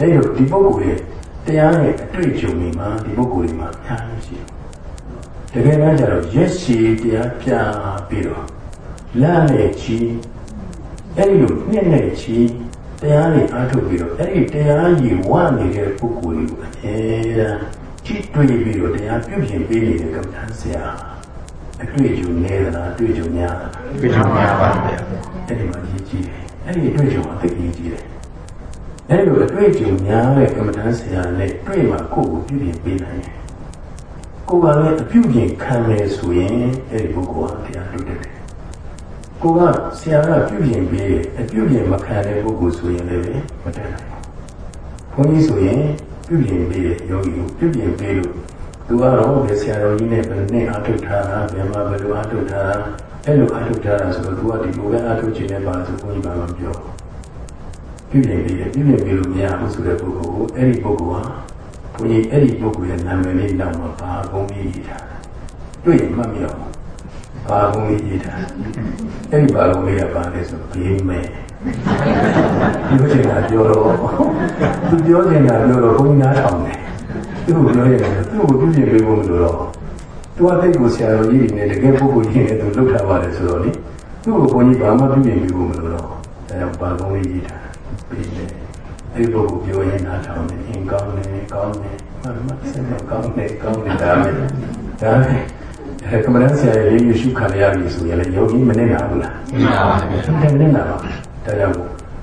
ရဲ့အဲ့ဒီဒီပုဂ္ဂိုလ်ရဲ့တရားရဲ့အတွေ့အကြုံတွေမှာဒီပုဂ္ဂိုလ်တွေမှာအများကြီးရှိတယ်တကယ်တမ်းကျတော့ရက်ရှိတရားပြပြီးတော့လမ်းနဲ့ချီအဲ့ဒီလိုနှစ်နဲ့ချီတရားတွေအားထုတ်ပြီးတော့အဲ့ဒီတရားကြီးဝနေတဲ့ပုဂ္ဂိုလ်တွေကိုအဲကြည့်တွေ့ပြီးတော့တရားပြုပြင်ပေးနေတဲ့ကမ္ဘာဆရာအတွေ့အကြုံနေသလားအတွေ့အကြုံများလားပြည့်စုံများပါဗျာအဲ့ဒီမှာကြီးကြီးတယ်အဲ့ဒီအတွေ့အကြုံကသိကြီးကြီးတယ် အဲ့လိုအတွေ့အကြုံများတဲ့ကမ္ဘာဆရာနဲ့တွေ့မှာကိုယ့်ကိုပြုပြင်ပေးနိုင်တယ်ကိုယ်ကလည်းအပြုပြင်ခံမယ်ဆိုရင်အဲ့ဒီပုဂ္ဂိုလ်ကတရားတွေ့တယ်ကိုကဆရာကပြုပြင်ပေးတယ်အပြုပြင်မခံတဲ့ပုဂ္ဂိုလ်ဆိုရင်လည်းမတတ်နိုင်ဘူးဘုန်းကြီးဆိုရင်ပြုပြင်ပေးတယ်ယောဂီကိုပြုပြင်ပေးလို့သူကတော့ဘယ်ဆရာတော်ကြီးနဲ့ဘယ်နဲ့အားထုတ်ထားတာဘယ်မှာဘယ်လိုအားထုတ်ထားတာအဲ့လိုအားထုတ်ထားတာဆိုတော့သူကဒီလိုပဲအားထုတ်ခြင်းနဲ့ပါဆိုဘုန်းကြီးကမပြော ပြုပြင်ပေးတယ်ပြုပြင်ပေးလို့မရဘူးဆိုတဲ့ပုဂ္ဂိုလ်ကိုအဲ့ဒီပုဂ္ဂိုလ်ဟာဘုန်းကြီးအဲ့ဒီပုဂ္ဂိုလ်ရဲ့နာမည်လေးနောက်မှာဘာဘုန်းကြီးရေးထားတွေ့ရင်မှတ်မိအောင်ဘာဘုန်းကြီးရေးထားအဲ့ဒီဘာဘုန်းကြီးကဘာလဲဆိုဘေးမဲ့ပြောချင်တာပြောတော့သူပြောချင်တာပြောတော့ဘုန်းကြီးနားထောင်တယ်သူ့ကိုပြောရတယ်သူ့ကိုပြုပြင်ပေးဖို့မလိုတော့သူကတိတ်ကိုဆရာတော်ကြီးတွေနဲ့တကယ်ပုဂ္ဂိုလ်ကြီးနဲ့သူလှုပ်ထားပါတယ်ဆိုတော့လေသူ့ကိုဘုန်းကြီးဘာမှပြုပြင်ပေးဖို့မလိုတော့အဲဒါဘာဘုန်းကြီးရေးထား ပြီးတယ်အဲ့ဒီပုဂ္ဂိုလ်ပြောရင်နားထောင်တယ်အင်းကောင်းတယ်ကောင်းတယ်မှန်မှန်စမ်းကောင်းတယ်ကောင်းတယ်ဒါပဲဒါပဲအဲကမ္ဘာဆရာရဲ့ယေရှုခံရပြီဆိုရင်လည်းယောဂီမနေနိုင်ဘူးလားမှန်ပါဗျာတယ်မနေနိုင်ပါဘူးဒါကြောင့်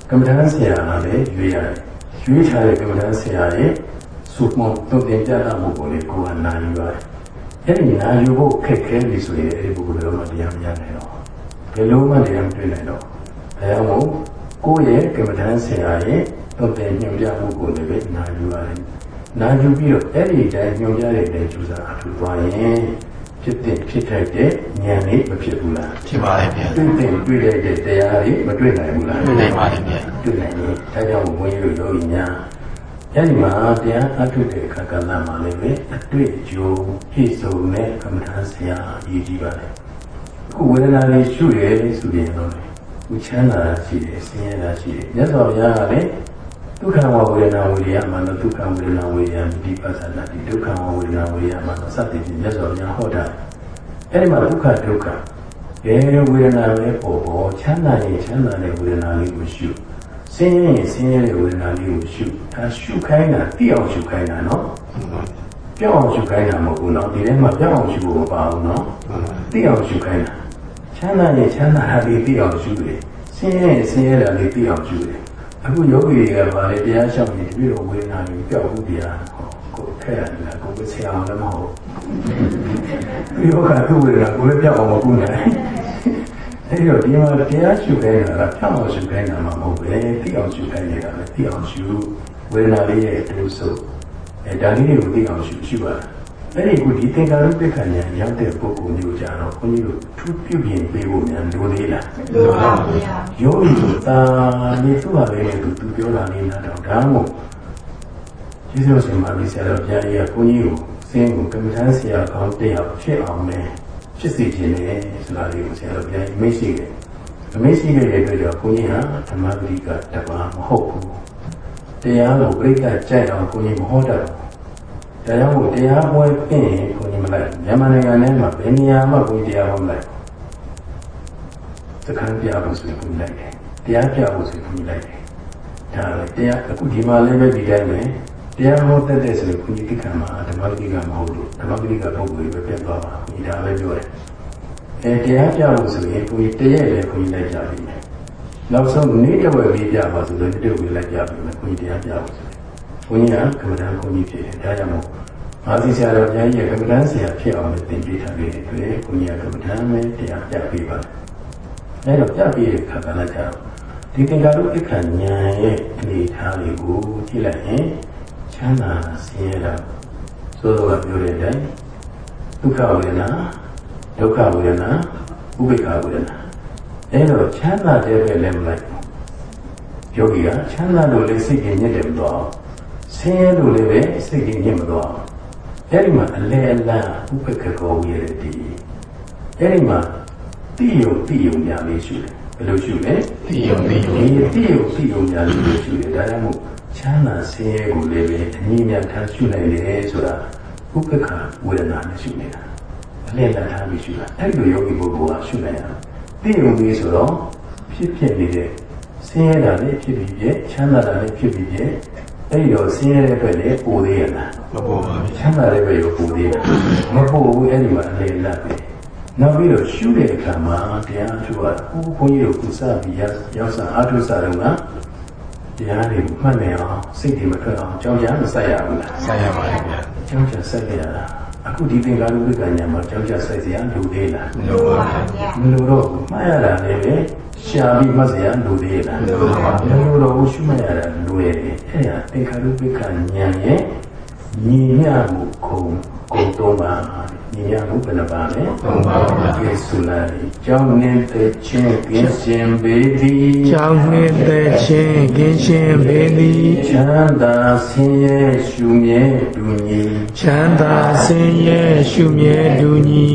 ကမ္ဘာဆရာကလည်းရွေးရတယ်ရွေးချတဲ့ကမ္ဘာဆရာရဲ့စုမတုတ်တင်ပြတာမှုကိုလေကိုယ်ကနာယူရတယ်အဲ့ဒီနာယူဖို့ခက်ခဲပြီဆိုရင်အဲ့ဒီပုဂ္ဂိုလ်တော့မတရားမရနိုင်တော့ဘယ်လိုမှတရားမတွေ့နိုင်တော့ဒါကြောင့်မို့ ကိုယ့်ရဲ့ကမ္ဘာဆရာရဲ့တုတ်တင်ညွှန်ပြမှုကိုလည်းပဲနာယူရတယ်နာယူပြီးတော့အဲ့ဒီတိုင်းညွှန်ပြတဲ့အတိုင်းကျူစာအထူသွားရင်ဖြစ်တဲ့ဖြစ်ထိုက်တဲ့ဉာဏ်လေးမဖြစ်ဘူးလားဖြစ်ပါရဲ့ဗျာတွေ့တဲ့တွေ့တဲ့တရားတွေမတွေ့နိုင်ဘူးလားတွေ့နိုင်ပါတယ်ဗျာတွေ့နိုင်တယ်ဒါကြောင့်ဘုန်းကြီးတို့ယောဂီများအဲဒီမှာတရားအထုတ်တဲ့အခါကဏ္ဍမှာလည်းပဲအတွေ့အကြုံပြည့်စုံတဲ့ကမ္မထာဆရာအရေးကြီးပါတယ်အခုဝေဒနာလေးရှုရဆိုရင်တော့ ဝချမ်းသာရှိတယ်ဆင်းရဲတာရှိတယ်မြတ်စွာဘုရားကလည်းဒုက္ခဝဝေဒနာဝေဒနာမှာဒုက္ခဝေဒနာဝေဒနာဒီပဿနာဒီဒုက္ခဝဝေဒနာဝေဒနာမှာစသဖြင့်မြတ်စွာဘုရားဟောတာအဲဒီမှာဒုက္ခဒုက္ခဘယ်ဝေဒနာပဲပေါ်ပေါ်ချမ်းသာရင်ချမ်းသာတဲ့ဝေဒနာလေးကိုရှုဆင်းရဲရင်ဆင်းရဲတဲ့ဝေဒနာလေးကိုရှုဒါရှုခိုင်းတာသိအောင်ရှုခိုင်းတာနော်ပြောင်းအောင်ရှုခိုင်းတာမဟုတ်ဘူးနော်ဒီထဲမှာပြောင်းအောင်ရှုဖို့မပါဘူးနော်သိအောင်ရှုခိုင်းတာ ချမ်းသာရင်ချမ်းသာတာလေးသိအောင်ရှုတယ်ဆင်းရဲရင်ဆင်းရဲတာလေးသိအောင်ရှုတယ်အခုယောဂီတွေကဗာလေတရားရှောက်နေပြီးတော့ဝေဒနာတွေကြောက်ဘူးတရားကိုထည့်ရတယ်ကိုယ်ဆရာအောင်လည်းမဟုတ်ဘူးယောဂသူ့ဝေဒနာကိုလည်းကြောက်အောင်မကူနိုင်အဲ့တော့ဒီမှာတရားရှုခိုင်းတာကဖြောင်းအောင်ရှုခိုင်းတာမှမဟုတ်ပဲသိအောင်ရှုခိုင်းနေတာပဲသိအောင်ရှုဝေဒနာလေးရဲ့အတူဆုံးအဲဒါလေးတွေကိုသိအောင်ရှုရှုပါ အဲ့ဒီခုဒီသင်္ကာရုပ္ပခဏ်ညာရောက်တဲ့ပုဂ္ဂိုလ်မျိုးကြတော့ဘုန်းကြီးတို့ထူးပြုပြင်ပေးဖို့များလိုသေးလားလိုပါဗျာယောဂီတာနေသူ့ဟာလေးနဲ့သူသူပြောတာလေးနားတော့ဒါမှမဟုတ်ကျေးဇူးရှင်ပါပြီဆရာတော်ဘုရားကြီးကဘုန်းကြီးကိုစင်းကိုကမ္မထမ်းဆရာကောင်းတဲ့အောင်ဖြစ်အောင်လဲဖြစ်စေခြင်းလေဆိုတာလေးကိုဆရာတော်ဘုရားကြီးမိတ်ရှိတယ်အမိတ်ရှိတဲ့အတွက်ကြောင့်ဘုန်းကြီးဟာဓမ္မပရိကတပါမဟုတ်ဘူးတရားကိုပြိကကြိုက်အောင်ဘုန်းကြီးမဟောတတ်ဘူး ဒါကြောင့်မို့တရားပွဲပြင်ရင်ဘုန်းကြီးမလိုက်ဘူးမြန်မာနိုင်ငံထဲမှာဘယ်နေရာမှဘုန်းကြီးတရားဟောမလိုက်ဘူးစခန်းပြဖို့ဆိုရင်ဘုရားလိုက်တယ်တရားပြဖို့ဆိုရင်ဘုရားလိုက်တယ်ဒါလည်းတရားအခုဒီမှာလည်းပဲဒီတိုင်းပဲတရားဟောတတ်တဲ့ဆိုရင်ဘုရားတိခါမှာဓမ္မဂရိကမဟုတ်လို့ဓမ္မဂရိကပုဂ္ဂိုလ်တွေပဲပြတ်သွားပါဘုရားဒါပဲပြောတယ်အဲတရားပြဖို့ဆိုရင်ဘုရားတရက်လည်းဘုရားလိုက်ကြပြီမယ်နောက်ဆုံးနေ့တစ်ဝက်လေးပြပါဆိုတော့နေ့တစ်ဝက်လိုက်ကြပြီမယ်ဘုရားတရားပြဖို့ဆိုရင် ဘုရားကကမ္ဘာကိုကြီးဖြစ်တယ်ဒါကြောင့်မို့မာသီဆရာတော်ဘုရားကြီးကကမ္ဘာဆရာဖြစ်အောင်လည်းသင်ပေးထားခဲ့တယ်တွေ့ဘုရားကကမ္ဘာမဲတရားပြပေးပါတယ်အဲ့တော့ပြပြတဲ့ခါကလည်းကြာဒီသင်္ကာရုပ္ပခဏ်ဉာဏ်ရဲ့အနေထားလေးကိုကြည့်လိုက်ရင်ချမ်းသာဆင်းရဲတာသို့တော်ကပြောတဲ့အတိုင်းဒုက္ခဝေဒနာဒုက္ခဝေဒနာဥပိ္ပခဝေဒနာအဲ့တော့ချမ်းသာတဲ့ပဲလည်းမလိုက်ဘူးယောဂီကချမ်းသာလို့လည်းစိတ်ကြီးညစ်တယ်မသွား ဆင်းရဲလို့လည်းပဲစိတ်ကြီးညစ်မသွားအဲ့ဒီမှာအလဲအလတ်ဥပ္ပခကောဝိရတိအဲ့ဒီမှာတိယုတ်တိယုံများလေးရှိတယ်ဘယ်လိုရှိလဲတိယုံတိယုံဒီတိယုတ်တိယုံများလေးရှိတယ်ဒါကြောင့်မို့ချမ်းသာဆင်းရဲကိုလည်းပဲအငြင်းများထားရှိနိုင်တယ်ဆိုတာဥပ္ပခဝေဒနာနဲ့ရှိနေတာအလဲအလတ်ထားပြီးရှိတာအဲ့လိုယောဂီပုဂ္ဂိုလ်ကရှိနိုင်တာတိယုံလေးဆိုတော့ဖြစ်ဖြစ်နေတဲ့ဆင်းရဲတာလည်းဖြစ်ပြီးပြည့်ချမ်းသာတာလည်းဖြစ်ပြီးပြည့် အဲ့ဒီတော့ဆင်းရဲတဲ့ဘက်လည်းပူသေးရလားမပေါ်ပါဘူးချမ်းသာတဲ့ဘက်ရောပူသေးတယ်မပူဘူးအဲ့ဒီမှာအလေလတ်ပဲနောက်ပြီးတော့ရှုတဲ့အခါမှာတရားထုကဟိုဘုန်းကြီးတို့ကုသပြီးရောက်စားအာထုစားတော့ကတရားတွေမှတ်နေအောင်စိတ်တွေမထွက်အောင်ကြောင်းကြမဆက်ရဘူးလားဆက်ရပါလိမ့်ဗျာကြောင်းကြဆက်ရတာ အခုဒီသင်္ကာရုပ္ပကညာမှာကြောင်းကြဆက်စရာလိုသေးလားလို့ပါဗျာမလိုတော့ဘူးမှားရတာလည်းပဲရှာပြီးမှတ်စရာလိုသေးလားလိုပါပါမလိုတော့ဘူးရှုမှတ်ရတာလွယ်တယ်အဲ့ဒါသင်္ခါရုပ္ပကညာရဲ့ ညီမျှမှုခုံကုံသုံးပါညီမျှမှုဘယ်နှပါလဲသုံးပါဗျာယေစုလိုက်ကြောင်းနေတဲ့ချင်းကင်းရှင်ပေသည်ကြောင်းနှင့်သက်ချင်းကင်းရှင်းပေသည်ချမ်းသာဆင်းရဲရှုမြဲတူညီချမ်းသာဆင်းရဲရှုမြဲတူညီ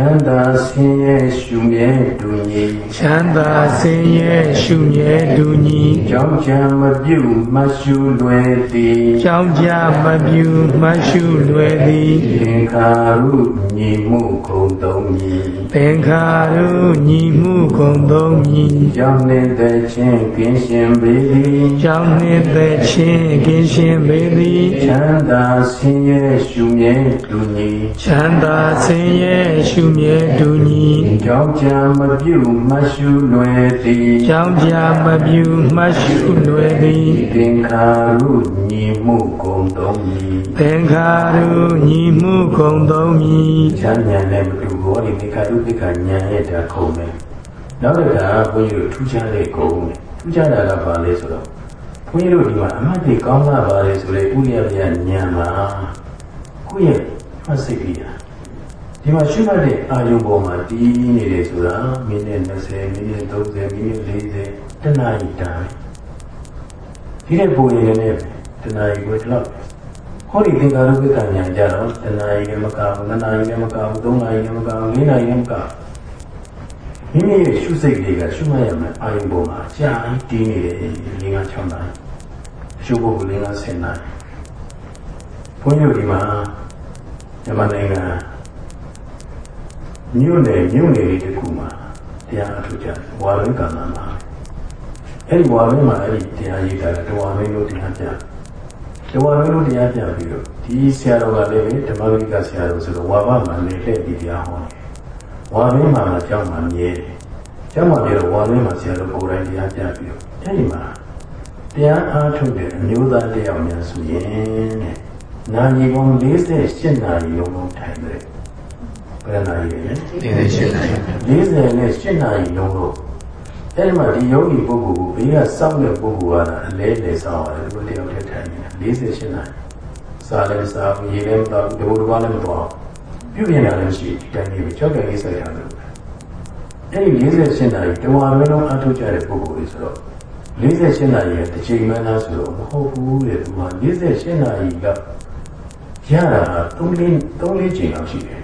ချမ်းသာဆင်းရဲရှုမြဲတူညီချမ်းသာဆင်းရဲရှုမြဲတူညီကြောင်းချမ်းမပြုတ်မရှုလွယ်သည်ကြောင်းကြမပြူမရှုလွယ်သည်သင်္ခါရုညီမှုခုံသုံးညီသင်္ခါရုညီမှုကုန်သုံးညီကြောင်းနေတဲ့ချင်းကင်းရှင်ပေသည်ကြောင်းနှင့်သက်ချင်းကင်းရှင်းပေသည်ချမ်းသာဆင်းရဲရှုမြဲတူညီချမ်းသာဆင်းရဲရှုမြဲတူညီကြောင်းချမ်းမပြုတ်မရှုလွယ်သည်ကြောင်းကြမပြူမရှုလွယ်သည်သင်္ခါရုညီမှုခုံသုံးညီသင်္ခါရုညီမှုကုန်သုံးညီချမ်းညာနဲ့မတူဘောဒီသင်္ခါရုသိက္ခာညာရဲ့ဓာတ်ခုံပဲနောက်တစ်ခါဘုန်းကြီးတို့ထူးခြားတဲ့ကုံနဲ့ထူးခြားတာကဘာလဲဆိုတော့ဘုန်းကြီးတို့ဒီမှာအမှတ်တွေကောင်းလာပါလေဆိုလေဥရိယပြညာမှာကိုယ့်ရဲ့မှတ်စိတ်ကြီးတာ ဒီမှာရှုမှတ်တဲ့အာယုံပေါ်မှာတည်နေတယ်ဆိုတာမိနစ်20မိနစ်30မိနစ်40တနာရီတာပဲဒီတဲ့ပုံရည်နဲ့တနာရီကိုတော့ဟောဒီသင်္ကာရုပ္ပကညာကြတော့တနာရီနဲ့မကဘူးနှစ်နာရီနဲ့မကဘူးသုံးနာရီနဲ့မကဘူးလေးနာရီနဲ့မကဘူးမိမိရဲ့ရှုစိတ်တွေကရှုမှတ်ရမယ်အာယုံပေါ်မှာကြာရင်တည်နေတယ်၄၅6နာရီရှုဖို့၄၅10နာရီဘုန်းကြီးတို့ဒီမှာမြန်မာနိုင်ငံ မြို့နယ်မြို့နယ်လေးတစ်ခုမှာတရားအထူးကြတယ်ဝါရင်းကံမှာအဲ့ဒီဝါရင်းမှာအဲ့ဒီတရားရေးတာတဝါမင်းတို့တရားပြတဝါမင်းတို့တရားပြပြီးတော့ဒီဆရာတော်ကလည်းပဲဓမ္မဂိကဆရာတော်ဆိုတော့ဝါဘမှာနေခဲ့ပြီးတရားဟောတယ်ဝါရင်းမှာအကြောင်းမှမြဲတယ်ကျောင်းမှာပြတော့ဝါရင်းမှာဆရာတော်ကိုယ်တိုင်တရားပြပြီးတော့အဲ့ဒီမှာတရားအားထုတ်တဲ့အမျိုးသားတယောက်များဆိုရင်တဲ့နာရီပေါင်း48နာရီလုံးလုံးထိုင်တယ် ဘယ်နာရီလဲဒီနေ့ရှင်းနိုင်ဗျာ40နဲ့8နာရီလုံးလို့အဲ့ဒီမှာဒီယောဂီပုဂ္ဂိုလ်ကိုဘေးကစောင့်တဲ့ပုဂ္ဂိုလ်ကအလဲလဲစောင့်ရတယ်ဒီလိုတယောက်တည်းထိုင်နေတာ48နာရီစားလည်းစားဘူးရေလည်းမတော့ဘူးဒိုးတော်လည်းမတော့ပြုပြင်တာလည်းရှိဒီတိုင်းကြီးပဲကြောက်ကလေးဆက်ထားတယ်အဲ့ဒီ48နာရီတဝါမင်းလုံးအထုတ်ကြတဲ့ပုဂ္ဂိုလ်တွေဆိုတော့48နာရီရဲ့တစ်ချိန်မှန်းလားဆိုတော့မဟုတ်ဘူးတဲ့သူက48နာရီကရတာ3လေး3လေးချိန်လောက်ရှိတယ်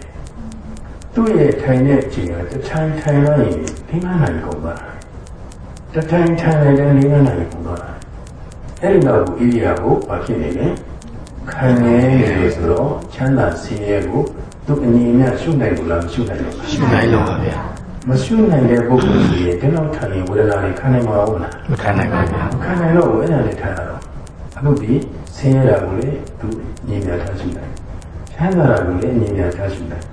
သူ့ရဲ့ထိုင်တဲ့အချိန်ကတထိုင်ထိုင်လိုက်ရင်ဒီမနိုင်ကုန်သွားတာတထိုင်ထိုင်လိုက်ရင်ဒီမနိုင်ကုန်သွားတာအဲ့ဒီနောက်ကိုဣရိယာကိုဘာဖြစ်နေလဲခံနေတယ်ဆိုတော့ချမ်းသာဆင်းရဲကိုသူအညီအမျှရှုနိုင်ဘူးလားမရှုနိုင်ဘူးလားရှင်းနိုင်လို့ပါဗျာမရှုနိုင်တဲ့ပုဂ္ဂိုလ်ကြီးရဲ့ဒီလောက်ထိုင်ရင်ဝေဒနာတွေခံနိုင်မှာဟုတ်လားမခံနိုင်ပါဗျာမခံနိုင်တော့ဘူးအဲ့ဒါလေးထားရတော့အခုဒီဆင်းရဲတာကိုလေသူညီအမျှထားရှုနိုင်ချမ်းသာတာကိုလည်းညီအမျှထားရှုနိုင်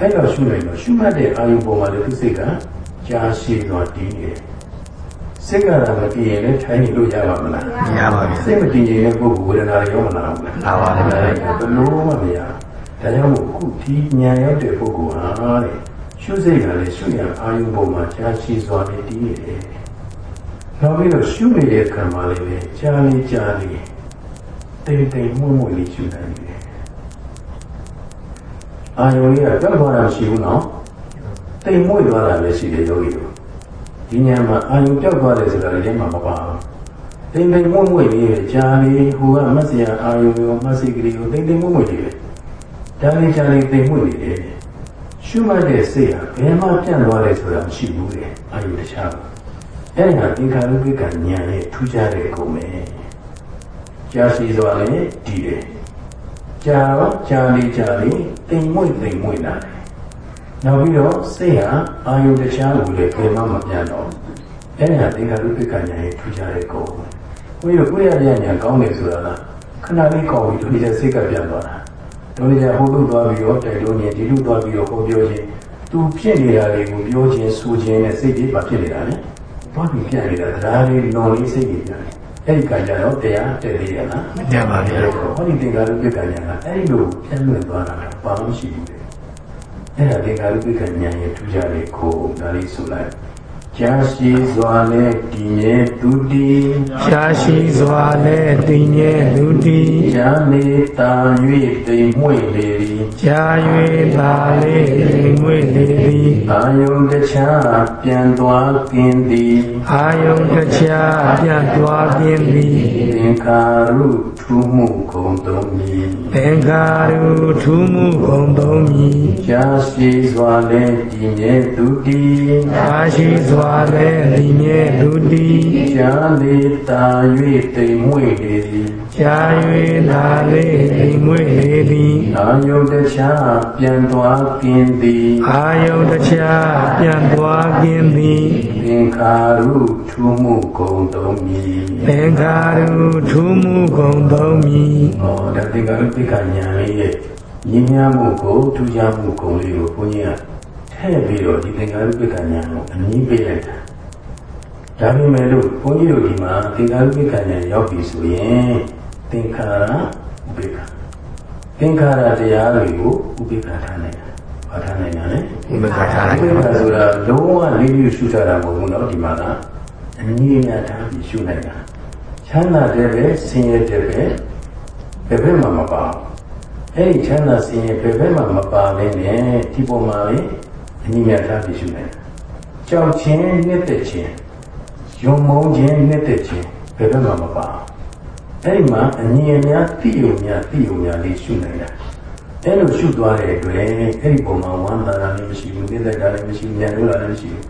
အဲ့တော့ရှုလိုက်တော့ရှုမှတ်တဲ့အာယုံပေါ်မှာလည်းသူစိတ်ကကြာရှည်သွားတည်နေတယ်စိတ်ကလည်းမတည်ရင်လည်းထိုင်နေလို့ရပါမလားမရပါဗျာစိတ်မတည်ရင်လည်းပုဂ္ဂိုလ်ဝေဒနာတွေရောမလာဘူးလားလာပါလိမ့်မယ်ဘယ်လိုမှမရဒါကြောင့်မို့ခုဒီဉာဏ်ရောက်တဲ့ပုဂ္ဂိုလ်ဟာတဲ့ရှုစိတ်ကလည်းရှုရအာယုံပေါ်မှာကြာရှည်စွာနဲ့တည်နေတယ်နောက်ပြီးတော့ရှုနေတဲ့ခံမှာလည်းပဲကြာလေးကြာလေးတိမ်တိမ်မှုမှုလေးရှုနိုင်တယ် အာယုံလေးကပြတ်သွားတာမရှိဘူးနော်တိမ်မွေ့သွားတာလည်းရှိတယ်ယောဂီတို့ဒီညမှာအာယုပြောက်သွားတယ်ဆိုတာလည်းမှမပါဘူးတိမ်တိမ်မွေ့မွေ့လေးပဲကြားလေးဟိုကမတ်စရာအာယုံရောမတ်စိတ်ကလေးကိုတိမ်တိမ်မွေ့မွေ့လေးပဲကြားလေးကြားလေးတိမ်မွေ့နေတယ်ရှုမှတ်တဲ့စိတ်ဟာဘယ်မှပြန့်သွားတယ်ဆိုတာမရှိဘူးလေအာယုတခြားအဲ့ဒါသင်္ခါရုပ္ပကဉာဏ်ရဲ့ထူးခြားတဲ့ကုန်ပဲကြာစီစွာလည်းတည်တယ် ကြာတော့ကြာလေးကြာလေးတိမ်မွေ့တိမ်မွေ့လာတယ်နောက်ပြီးတော့စိတ်ဟာအာယုတခြားကိုလည်းဘယ်မှမပြန့်တော့အဲ့ဒါသင်္ခါရုပ္ပကဉာဏ်ရဲ့ထူးခြားတဲ့ကုန်ဘုရားကိုရရညာကောင်းတယ်ဆိုတာကခဏလေးကောင်းပြီးဒုတိယစိတ်ကပြန့်သွားတာဒုတိယဟိုလိုသွားပြီးတော့တိုက်လို့ညင်ဒီလိုသွားပြီးတော့ဟောပြောခြင်းသူဖြစ်နေတာတွေကိုပြောခြင်းဆိုခြင်းနဲ့စိတ်ကြီးပါဖြစ်နေတာလေသွားပြီးပြန့်နေတာတရားလေးလွန်လေးစိတ်ကြီးပြန့်နေ အဲ့ဒီကံကြတော့တရားတည်းရလားမကြပါဗျာဟောဒီသင်္ကာရုပ္ပကဉာဏ်ကအဲ့ဒီလိုပြန့်လွင့်သွားတာကဘာမှမရှိဘူးလေအဲ့ဒါသင်္ကာရုပ္ပကဉာဏ်ရဲ့ထူးခြားတဲ့ကိုယ်ဒါလေးဆိုလိုက် ကြာရှိစွာနဲ့တည်မြဲသူတည် ရှားရှိစွာနဲ့တင်ញဲလူတီ ญาနေတာ၍တိမ်မွေ့လေသည် ကြာ၍ပါလေငွေလေသည် အာယုန်တခြားပြန်သွားကင်းသည် အာယုန်တခြားပြန်သွားပြင်းသည် သင်္ခါရုထူးမှုကုန်သုံးမည် သင်္ခါရုထူးမှုကုန်သုံးမည် ရှားရှိစွာလည်းတည်မြဲသူတည် ရှားရှိစွာ ာနဲ့ဒီမြဲလူတီญาနေတာ၍တိမ်မွေ့လေသည်ကြာ၍လာလေငွေလေသည်အာယုန်တခြားပြန်သွားကင်းသည်အာယုန်တခြားပြန်သွားကင်းသည်သင်္ခါရုထူးမှုကုန်သုံးမည်သင်္ခါရုထူးမှုကုန်သုံးမည်ဟောဒါသင်္ကာရုပ္ပကဉာဏ်လေးရဲ့ညီညာမှုကိုထူးခြားမှုကိုလေးကိုဘုန်းကြီးက ထည့်ပြီးတော့ဒီသင်္ကာရုပ္ပကဉာဏ်ကိုအနည်းပေးလိုက်တာဒါပေမဲ့လို့ဘုန်းကြီးတို့ဒီမှာသင်္ကာရုပ္ပကဉာဏ်ရောက်ပြီဆိုရင်သင်္ခါရဥပေက္ခသင်္ခါရတရားတွေကိုဥပေက္ခထားနိုင်တာဘာထားနိုင်တာလဲ ဥပက္ခထားလိုက် ဥပေက္ခဆိုတာလုံးဝလေးလေးရှုထားတာမဟုတ်ဘူးเนาะဒီမှာကအနည်းငယ်ထားပြီးရှုနိုင်တာချမ်းသာတဲ့ပဲဆင်းရဲတဲ့ပဲ ဘယ်ဘက်မှမပါဘူးအဲ့ဒီချမ်းသာစင်ရဲ့ဘယ်ဘက်မှမပါလဲနဲ့ဒီပုံမှာလေအန ည်းငယ်ထားပြီးရှုနေတယ်ကြောက်ခြင်းနှစ်သက်ခြင်းယုံမုန်းခြင်းနှစ်သက်ခြင်းဘယ်ဘက်မှမပါဘူးအဲ့ဒီမှာအငြင်းများတိယုံများတိယုံများလေးရှုနေတာအဲ့လိုရှုသွားတဲ့အတွက်အဲ့ဒီပုံမှာဝမ်းသာတာလည်းမရှိဘူးနှစ်သက်တာလည်းမရှိဘူးဉာဏ်လို့လည်းမရှိဘူး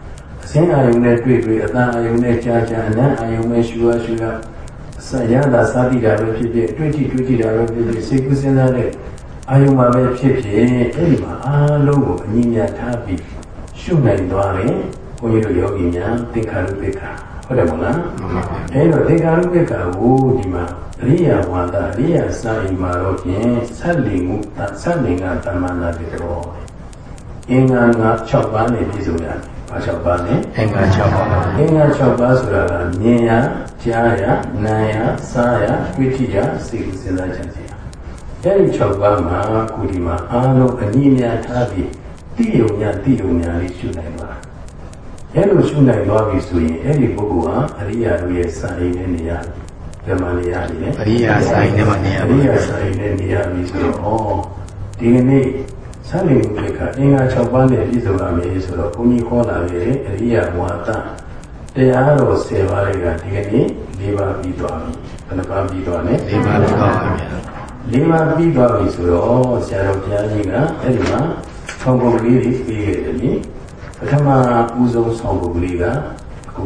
အစင်းအာယုံနဲ့တွေ့တွေ့အတန်အာယုံနဲ့ကြားကြားအနံ့အာယုံနဲ့ရှုရရှုရဆရာသာစသည်တာပဲဖြစ်ဖြစ်အတွေ့အထိတွေ့ထိတာပဲဖြစ်ဖြစ်စိတ်ကူးစဉ်းစားတဲ့ အာယုံမှာပဲဖြစ်ဖြစ်အဲ့ဒီမှာအားလုံးကိုအငြင်းများထားပြီးရှုနိုင်သွားတယ်ဘုန်းကြီးတို့ယောဂီများသင်္ခါရုပ္ပခဟုတ်တယ်မဟုတ်လားမှန်ပါဗျာအဲ့တော့သင်္ခါရုပ္ပခကိုဒီမှာအရိယာဝါဒအရိယာစာအိမ်မှာတော့ဖြင့်ဆက်လီမှုဆက်လင်ကတမန်နာတွေတော့အင်္ဂါငါ6ပါးနဲ့ပြည့်စုံရတယ်။ဘာ6ပါးလဲအင်္ဂါ6ပါးပါအင်္ဂါ6ပါးဆိုတာကမြင်ရကြားရနားရစားရတွေ့ထိရစိတ်ကူးစဉ်းစားကြံစည်ရ အဲဒီ6ပါးမှာကုဒီမှာအားလုံးအနည်းများထားပြီးတိယုံညာတိယုံညာလေးရှုနိုင်ပါအဲလိုရှုနိုင်သွားပြီဆိုရင်အဲ့ဒီပုဂ္ဂိုလ်ဟာအရိယာတို့ရဲ့စာရင်းနဲ့နေရဗမာနေရနေတယ်အရိယာဆိုင်ထဲမှာနေရအပါရိယာဗျာစာရင်းနဲ့နေရပြီဆိုတော့ဩဒီကနေ့ဆံလင်ဘုရားကအင်္ဂါ6ပါးနဲ့ပြည့်စုံလာပြီဆိုတော့ဘုန်းကြီးခေါ်လာပြီအရိယာဝါဒတရားတော်10ပါးတွေကဒီကနေ့၄ပါးပြီးသွားပြီဘယ်နှပါးပြီးသွားလဲဒီပါတော့ပါဗျာ ၄ပါးပြီးသွားပြီဆိုတော့ဆရာတော်ဘုရားကြီးကအဲ့ဒီမှာဆောင်းပုံကလေးတွေပြီးခဲ့တယ်နိပထမဦးဆုံးဆောင်းပုံကလေးကအခု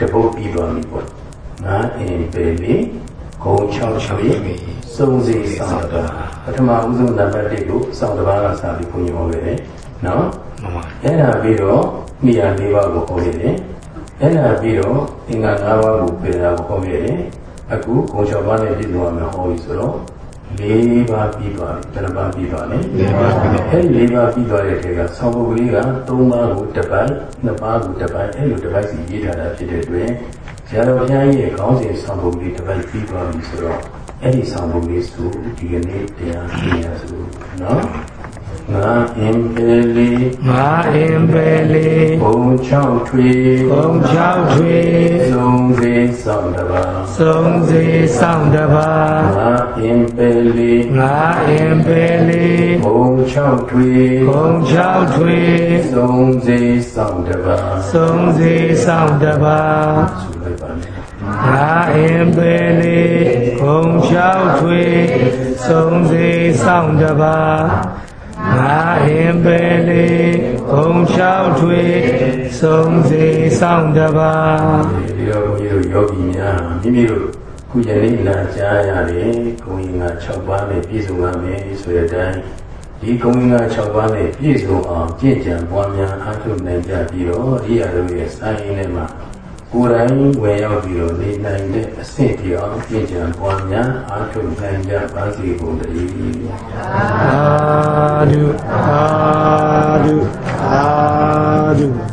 တပုတ်ပြီးသွားပြီပေါ့ငါအင်ပေလေးဂုံ6ချွေစုံစီဆောင်တာပထမဦးဆုံးနံပါတ်1ကိုစောင့်တစ်ပါးကစပြီးဘုန်းကြီးဟောခဲ့တယ်နော်မှန်ပါအဲ့ဒါပြီးတော့မိယာ၄ပါးကိုဟောခဲ့တယ်အဲ့ဒါပြီးတော့အင်္ဂါ၅ပါးကိုပြင်တာကိုဟောခဲ့တယ်အခုဂုံ၆ပါးနဲ့ပြည့်စုံရမယ်ဟောပြီဆိုတော့ ၄ပါးပြီးသွားပြီဘယ်နှပါးပြီးသွားလဲ၄ပါးပြီးတော့အဲ့ဒီ၄ပါးပြီးသွားတဲ့ထဲကဆောင်းပုဂ္ဂလိက၃ပါးကိုတစ်ပိုင်းနှစ်ပါးကိုတစ်ပိုင်းအဲ့လိုတစ်ပိုင်းစီရေးထားတာဖြစ်တဲ့အတွက်ဆရာတော်ဘုရားကြီးရဲ့ခေါင်းစဉ်ဆောင်းပုဂ္ဂလိတစ်ပိုင်းပြီးသွားပြီဆိုတော့အဲ့ဒီဆောင်းပုဂ္ဂလိဆိုဒီကနေ့တရားသိရဆိုနော် Naim Beli. Naim Beli. Om Chao Thuy Om Chao Thuy Song Di Sang Da Ba. Song Di Sang Da Ba. Naim Beli. Naim Beli. Om Chao Thuy Om Chao Thuy Song Di Sang Da Ba. Song Di Sang Da Ba. Naim Beli. Om Chao Thuy Song Di Sang Da Ba. င်တပါစုံစေဆောင်တပါဆိုလိုက်ပါမယ်ငါအင်ပဲလေးဂုံလျှောက်ထွေစုံစေဆောင်တပါငါအင်ပဲလေးဂုံလျှောက်ထွေစုံစေဆောင်တပါဒီတော့ဘုန်းကြီးတို့ယောဂီများမိမိတို့ခုယနေ့လာကြားရတယ်ဂုံရင်က6ပါးနဲ့ပြည့်စုံပါမယ်ဆိုတဲ့အတိုင်းဒီဂုံရင်က6ပါးနဲ့ပြည့်စုံအောင်ကြင်ကြံပွားများအားထုတ်နိုင်ကြပြီးတော့ဒီအရုံးရဲ့စာရင်းထဲမှာ ကိုယ်တိုင်ဝင်ရောက်ပြီးတော့နေနိုင်တဲ့အဆင့်တရားကြင်ကြံပွားများအားထုတ်နိုင်ကြပါစေကုန်တည်းအာဒုအာဒုအာဒု